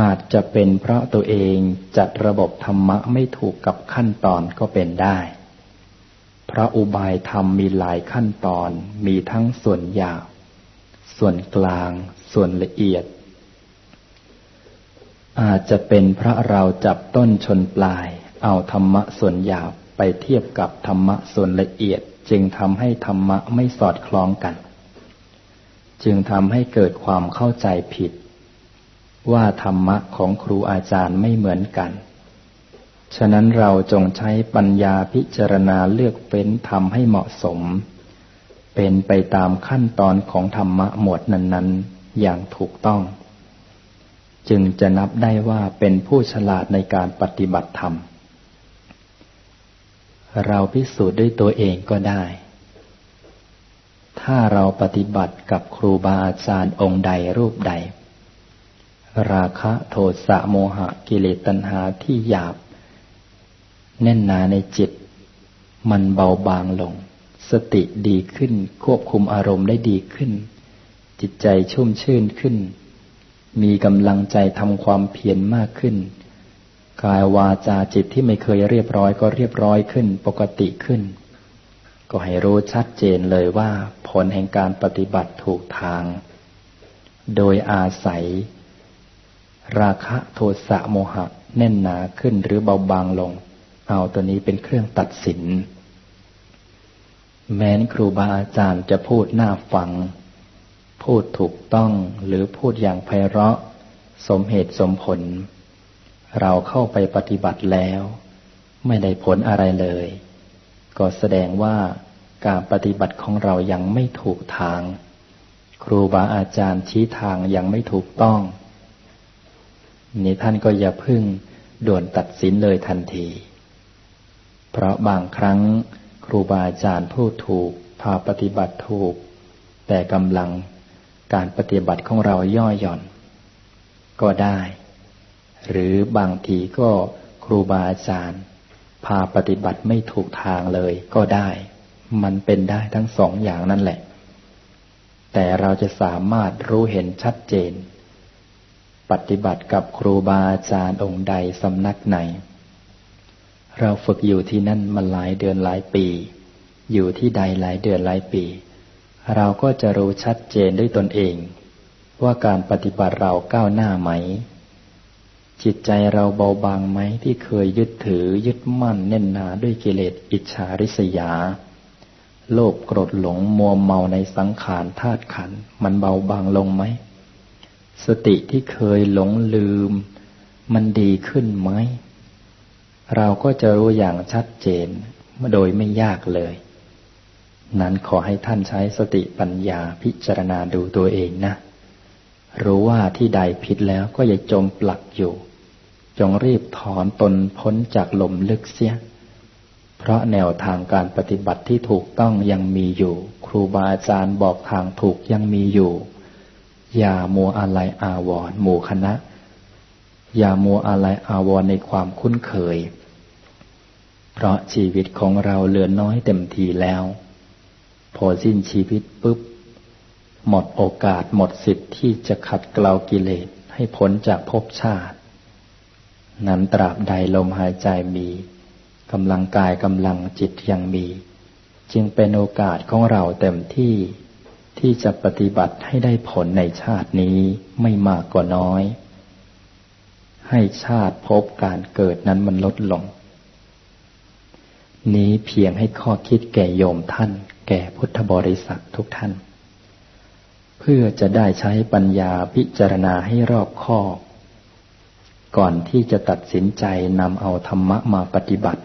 อาจจะเป็นเพราะตัวเองจัดระบบธรรมะไม่ถูกกับขั้นตอนก็เป็นได้พระอุบายธรรมมีหลายขั้นตอน มีทั้งส่วนหยาบ ส่วนกลาง ส่วนละเอียด อาจจะเป็นพระเราจับต้นชนปลาย เอาธรรมะส่วนหยาบไปเทียบกับธรรมะส่วนละเอียด จึงทำให้ธรรมะไม่สอดคล้องกัน จึงทำให้เกิดความเข้าใจผิด ว่าธรรมะของครูอาจารย์ไม่เหมือนกัน ฉะนั้นเราจงใช้ปัญญาพิจารณาเลือกเป็นทำให้เหมาะสม เป็นไปตามขั้นตอนของธรรมะหมวดนั้น ๆ อย่างถูกต้อง จึงจะนับได้ว่าเป็นผู้ฉลาดในการปฏิบัติธรรม เราพิสูจน์ด้วยตัวเองก็ได้ ถ้าเราปฏิบัติกับครูบาอาจารย์องค์ใดรูปใด ราคะโทสะโมหะกิเลสตัณหาที่หยาบ แน่นหนาในจิต มันเบาบางลง สติดีขึ้นควบคุมอารมณ์ได้ดีขึ้น จิตใจชุ่มชื่นขึ้น มีกำลังใจทำความเพียรมากขึ้น กายวาจาจิตที่ไม่เคยเรียบร้อยก็เรียบร้อยขึ้น ปกติขึ้น ก็ให้รู้ชัดเจนเลยว่าผลแห่งการปฏิบัติถูกทาง โดยอาศัย ราคะโทสะโมหะแน่นหนาขึ้นหรือเบาบางลง เอาตัวนี้เป็นเครื่องตัดสิน แม้นครูบาอาจารย์จะพูดหน้าฟัง พูดถูกต้องหรือพูดอย่างไพเราะ สมเหตุสมผล เราเข้าไปปฏิบัติแล้ว ไม่ได้ผลอะไรเลย ก็แสดงว่าการปฏิบัติของเรายังไม่ถูกทาง ครูบาอาจารย์ชี้ทางยังไม่ถูกต้องนี่ท่านก็อย่าพึ่งด่วนตัดสินเลยทันที เพราะบางครั้งครูบาอาจารย์พูดถูกพาปฏิบัติถูก แต่กำลัง การปฏิบัติของเราย่อหย่อน ก็ได้ หรือบางทีก็ครูบาอาจารย์ พาปฏิบัติไม่ถูกทางเลยก็ได้ มันเป็นได้ทั้งสองอย่างนั่นแหละ แต่เราจะสามารถรู้เห็นชัดเจน ปฏิบัติกับครูบาอาจารย์องค์ใดสำนักไหน เราฝึกอยู่ที่นั่นมาหลายเดือนหลายปี อยู่ที่ใดหลายเดือนหลายปี เราก็จะรู้ชัดเจนด้วยตนเอง ว่าการปฏิบัติเราก้าวหน้าไหม จิตใจเราเบาบางไหมที่เคยยึดถือยึดมั่นแน่นหนาด้วยกิเลสอิจฉาริษยา โลภโกรธหลงมัวเมาในสังขารธาตุขันมันเบาบางลงไหม สติที่เคยหลงลืม มันดีขึ้นไหม เราก็จะรู้อย่างชัดเจนโดยไม่ยากเลย นั้นขอให้ท่านใช้สติปัญญาพิจารณาดูตัวเองนะ รู้ว่าที่ใดผิดแล้วก็อย่าจมปลักอยู่ จงรีบถอนตนพ้นจากหลมลึกเสีย เพราะแนวทางการปฏิบัติที่ถูกต้องยังมีอยู่ ครูบาอาจารย์บอกทางถูกยังมีอยู่ อย่ามัวอะไรอาวรหมู่คณะ อย่ามัวอะไรอาวรในความคุ้นเคย เพราะชีวิตของเราเหลือน้อยเต็มทีแล้ว พอสิ้นชีวิตปุ๊บ หมดโอกาสหมดสิทธิ์ที่จะขัดเกลากิเลสให้พ้นจากภพชาติ นั้นตราบใดลมหายใจมีกำลังกายกำลังจิตยังมี จึงเป็นโอกาสของเราเต็มที่ที่จะปฏิบัติให้ได้ผลในชาตินี้ไม่มากก็น้อย ให้ชาติพบการเกิดนั้นมันลดลง นี้เพียงให้ข้อคิดแก่โยมท่านแก่พุทธบริษัททุกท่าน เพื่อจะได้ใช้ปัญญาพิจารณาให้รอบคอบ ก่อนที่จะตัดสินใจนำเอาธรรมะมาปฏิบัติ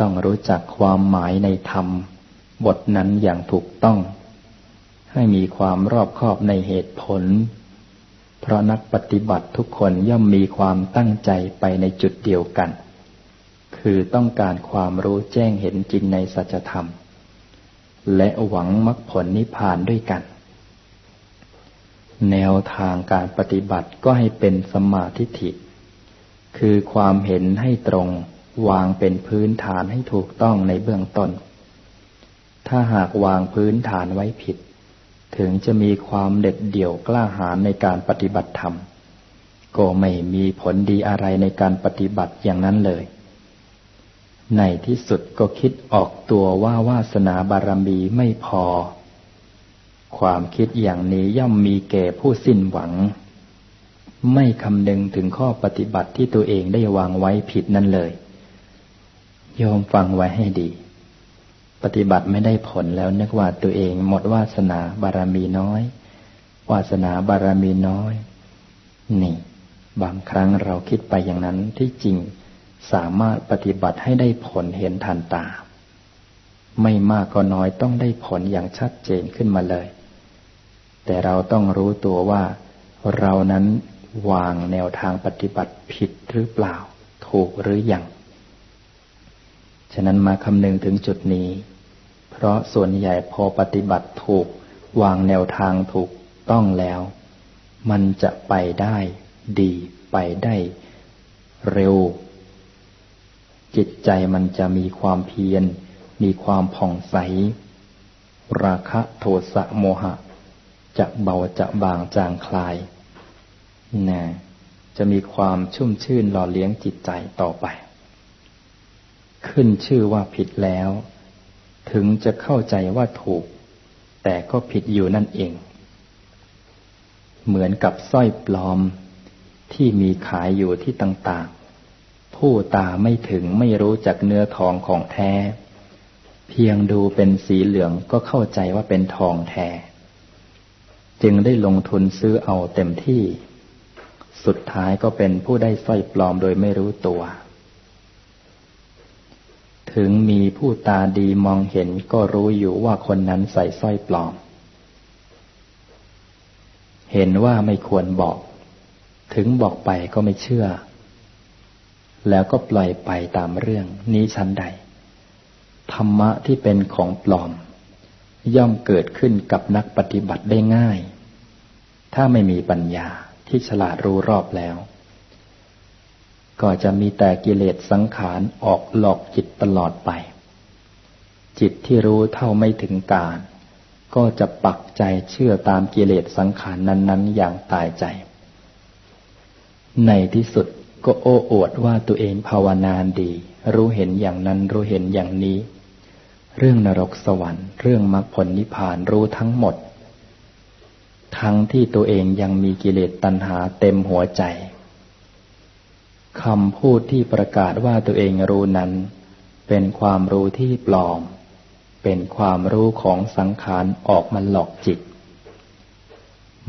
ต้องรู้จักความหมายในธรรม บทนั้นอย่างถูกต้อง ให้มีความรอบคอบในเหตุผล เพราะนักปฏิบัติทุกคนย่อมมีความตั้งใจไปในจุดเดียวกัน คือต้องการความรู้แจ้งเห็นจริงในสัจธรรม และหวังมรรคผลนิพพานด้วยกัน แนวทางการปฏิบัติก็ให้เป็นสมาธิิคือความเห็นให้ตรงวางเป็นพื้นฐานให้ถูกต้องในเบื้องต้น ถ้าหากวางพื้นฐานไว้ผิด ถึงจะมีความเด็ดเดี่ยวกล้าหาญในการปฏิบัติธรรม ก็ไม่มีผลดีอะไรในการปฏิบัติอย่างนั้นเลย ในที่สุดก็คิดออกตัวว่าวาสนาบารมีไม่พอ ความคิดอย่างนี้ย่อมมีแก่ผู้สิ้นหวัง ไม่คำนึงถึงข้อปฏิบัติที่ตัวเองได้วางไว้ผิดนั่นเลยโยมฟังไว้ให้ดี ปฏิบัติไม่ได้ผลแล้วนึกว่าตัวเองหมดวาสนาบารมีน้อย วาสนาบารมีน้อย นี่ บางครั้งเราคิดไปอย่างนั้นที่จริง สามารถปฏิบัติให้ได้ผลเห็นทันตา ไม่มากก็น้อยต้องได้ผลอย่างชัดเจนขึ้นมาเลย แต่เราต้องรู้ตัวว่าเรานั้นวางแนวทางปฏิบัติผิดหรือเปล่า ถูกหรืออยังฉะนั้นมาคำนึงถึงจุดนี้ เพราะส่วนใหญ่พอปฏิบัติถูก วางแนวทางถูกต้องแล้ว มันจะไปได้ดีไปได้เร็ว จิตใจมันจะมีความเพียร มีความผ่องใส ราคะโทสะโมหะ จะเบาจะบางจางคลายนะจะมีความชุ่มชื่นหล่อเลี้ยงจิตใจต่อไป ขึ้นชื่อว่าผิดแล้ว ถึงจะเข้าใจว่าถูก แต่ก็ผิดอยู่นั่นเอง เหมือนกับสร้อยปลอมที่มีขายอยู่ที่ต่าง ผู้ตาไม่ถึงไม่รู้จักเนื้อทองของแท้ เพียงดูเป็นสีเหลืองก็เข้าใจว่าเป็นทองแท้ จึงได้ลงทุนซื้อเอาเต็มที่ สุดท้ายก็เป็นผู้ได้สร้อยปลอมโดยไม่รู้ตัว ถึงมีผู้ตาดีมองเห็นก็รู้อยู่ว่าคนนั้นใส่สร้อยปลอม เห็นว่าไม่ควรบอก ถึงบอกไปก็ไม่เชื่อ แล้วก็ปล่อยไปตามเรื่องนี้ชั้นใด ธรรมะที่เป็นของปลอม ย่อมเกิดขึ้นกับนักปฏิบัติได้ง่าย ถ้าไม่มีปัญญาที่ฉลาดรู้รอบแล้ว ก็จะมีแต่กิเลสสังขารออกหลอกจิตตลอดไป จิตที่รู้เท่าไม่ถึงการ ก็จะปักใจเชื่อตามกิเลสสังขารนั้น ๆ อย่างตายใจ ในที่สุด ก็โอ้อวดว่าตัวเองภาวนานดี รู้เห็นอย่างนั้นรู้เห็นอย่างนี้ เรื่องนรกสวรรค์ เรื่องมรรคผลนิพพานรู้ทั้งหมด ทั้งที่ตัวเองยังมีกิเลสตัณหาเต็มหัวใจคำพูดที่ประกาศว่าตัวเองรู้นั้น เป็นความรู้ที่ปลอม เป็นความรู้ของสังขารออกมาหลอกจิต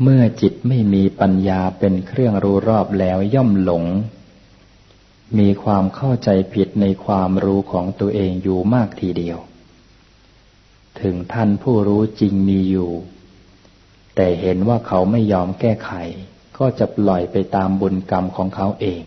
เมื่อจิตไม่มีปัญญาเป็นเครื่องรู้รอบแล้วย่อมหลง มีความเข้าใจผิดในความรู้ของตัวเองอยู่มากทีเดียว ถึงท่านผู้รู้จริงมีอยู่ แต่เห็นว่าเขาไม่ยอมแก้ไข ก็จะปล่อยไปตามบุญกรรมของเขาเอง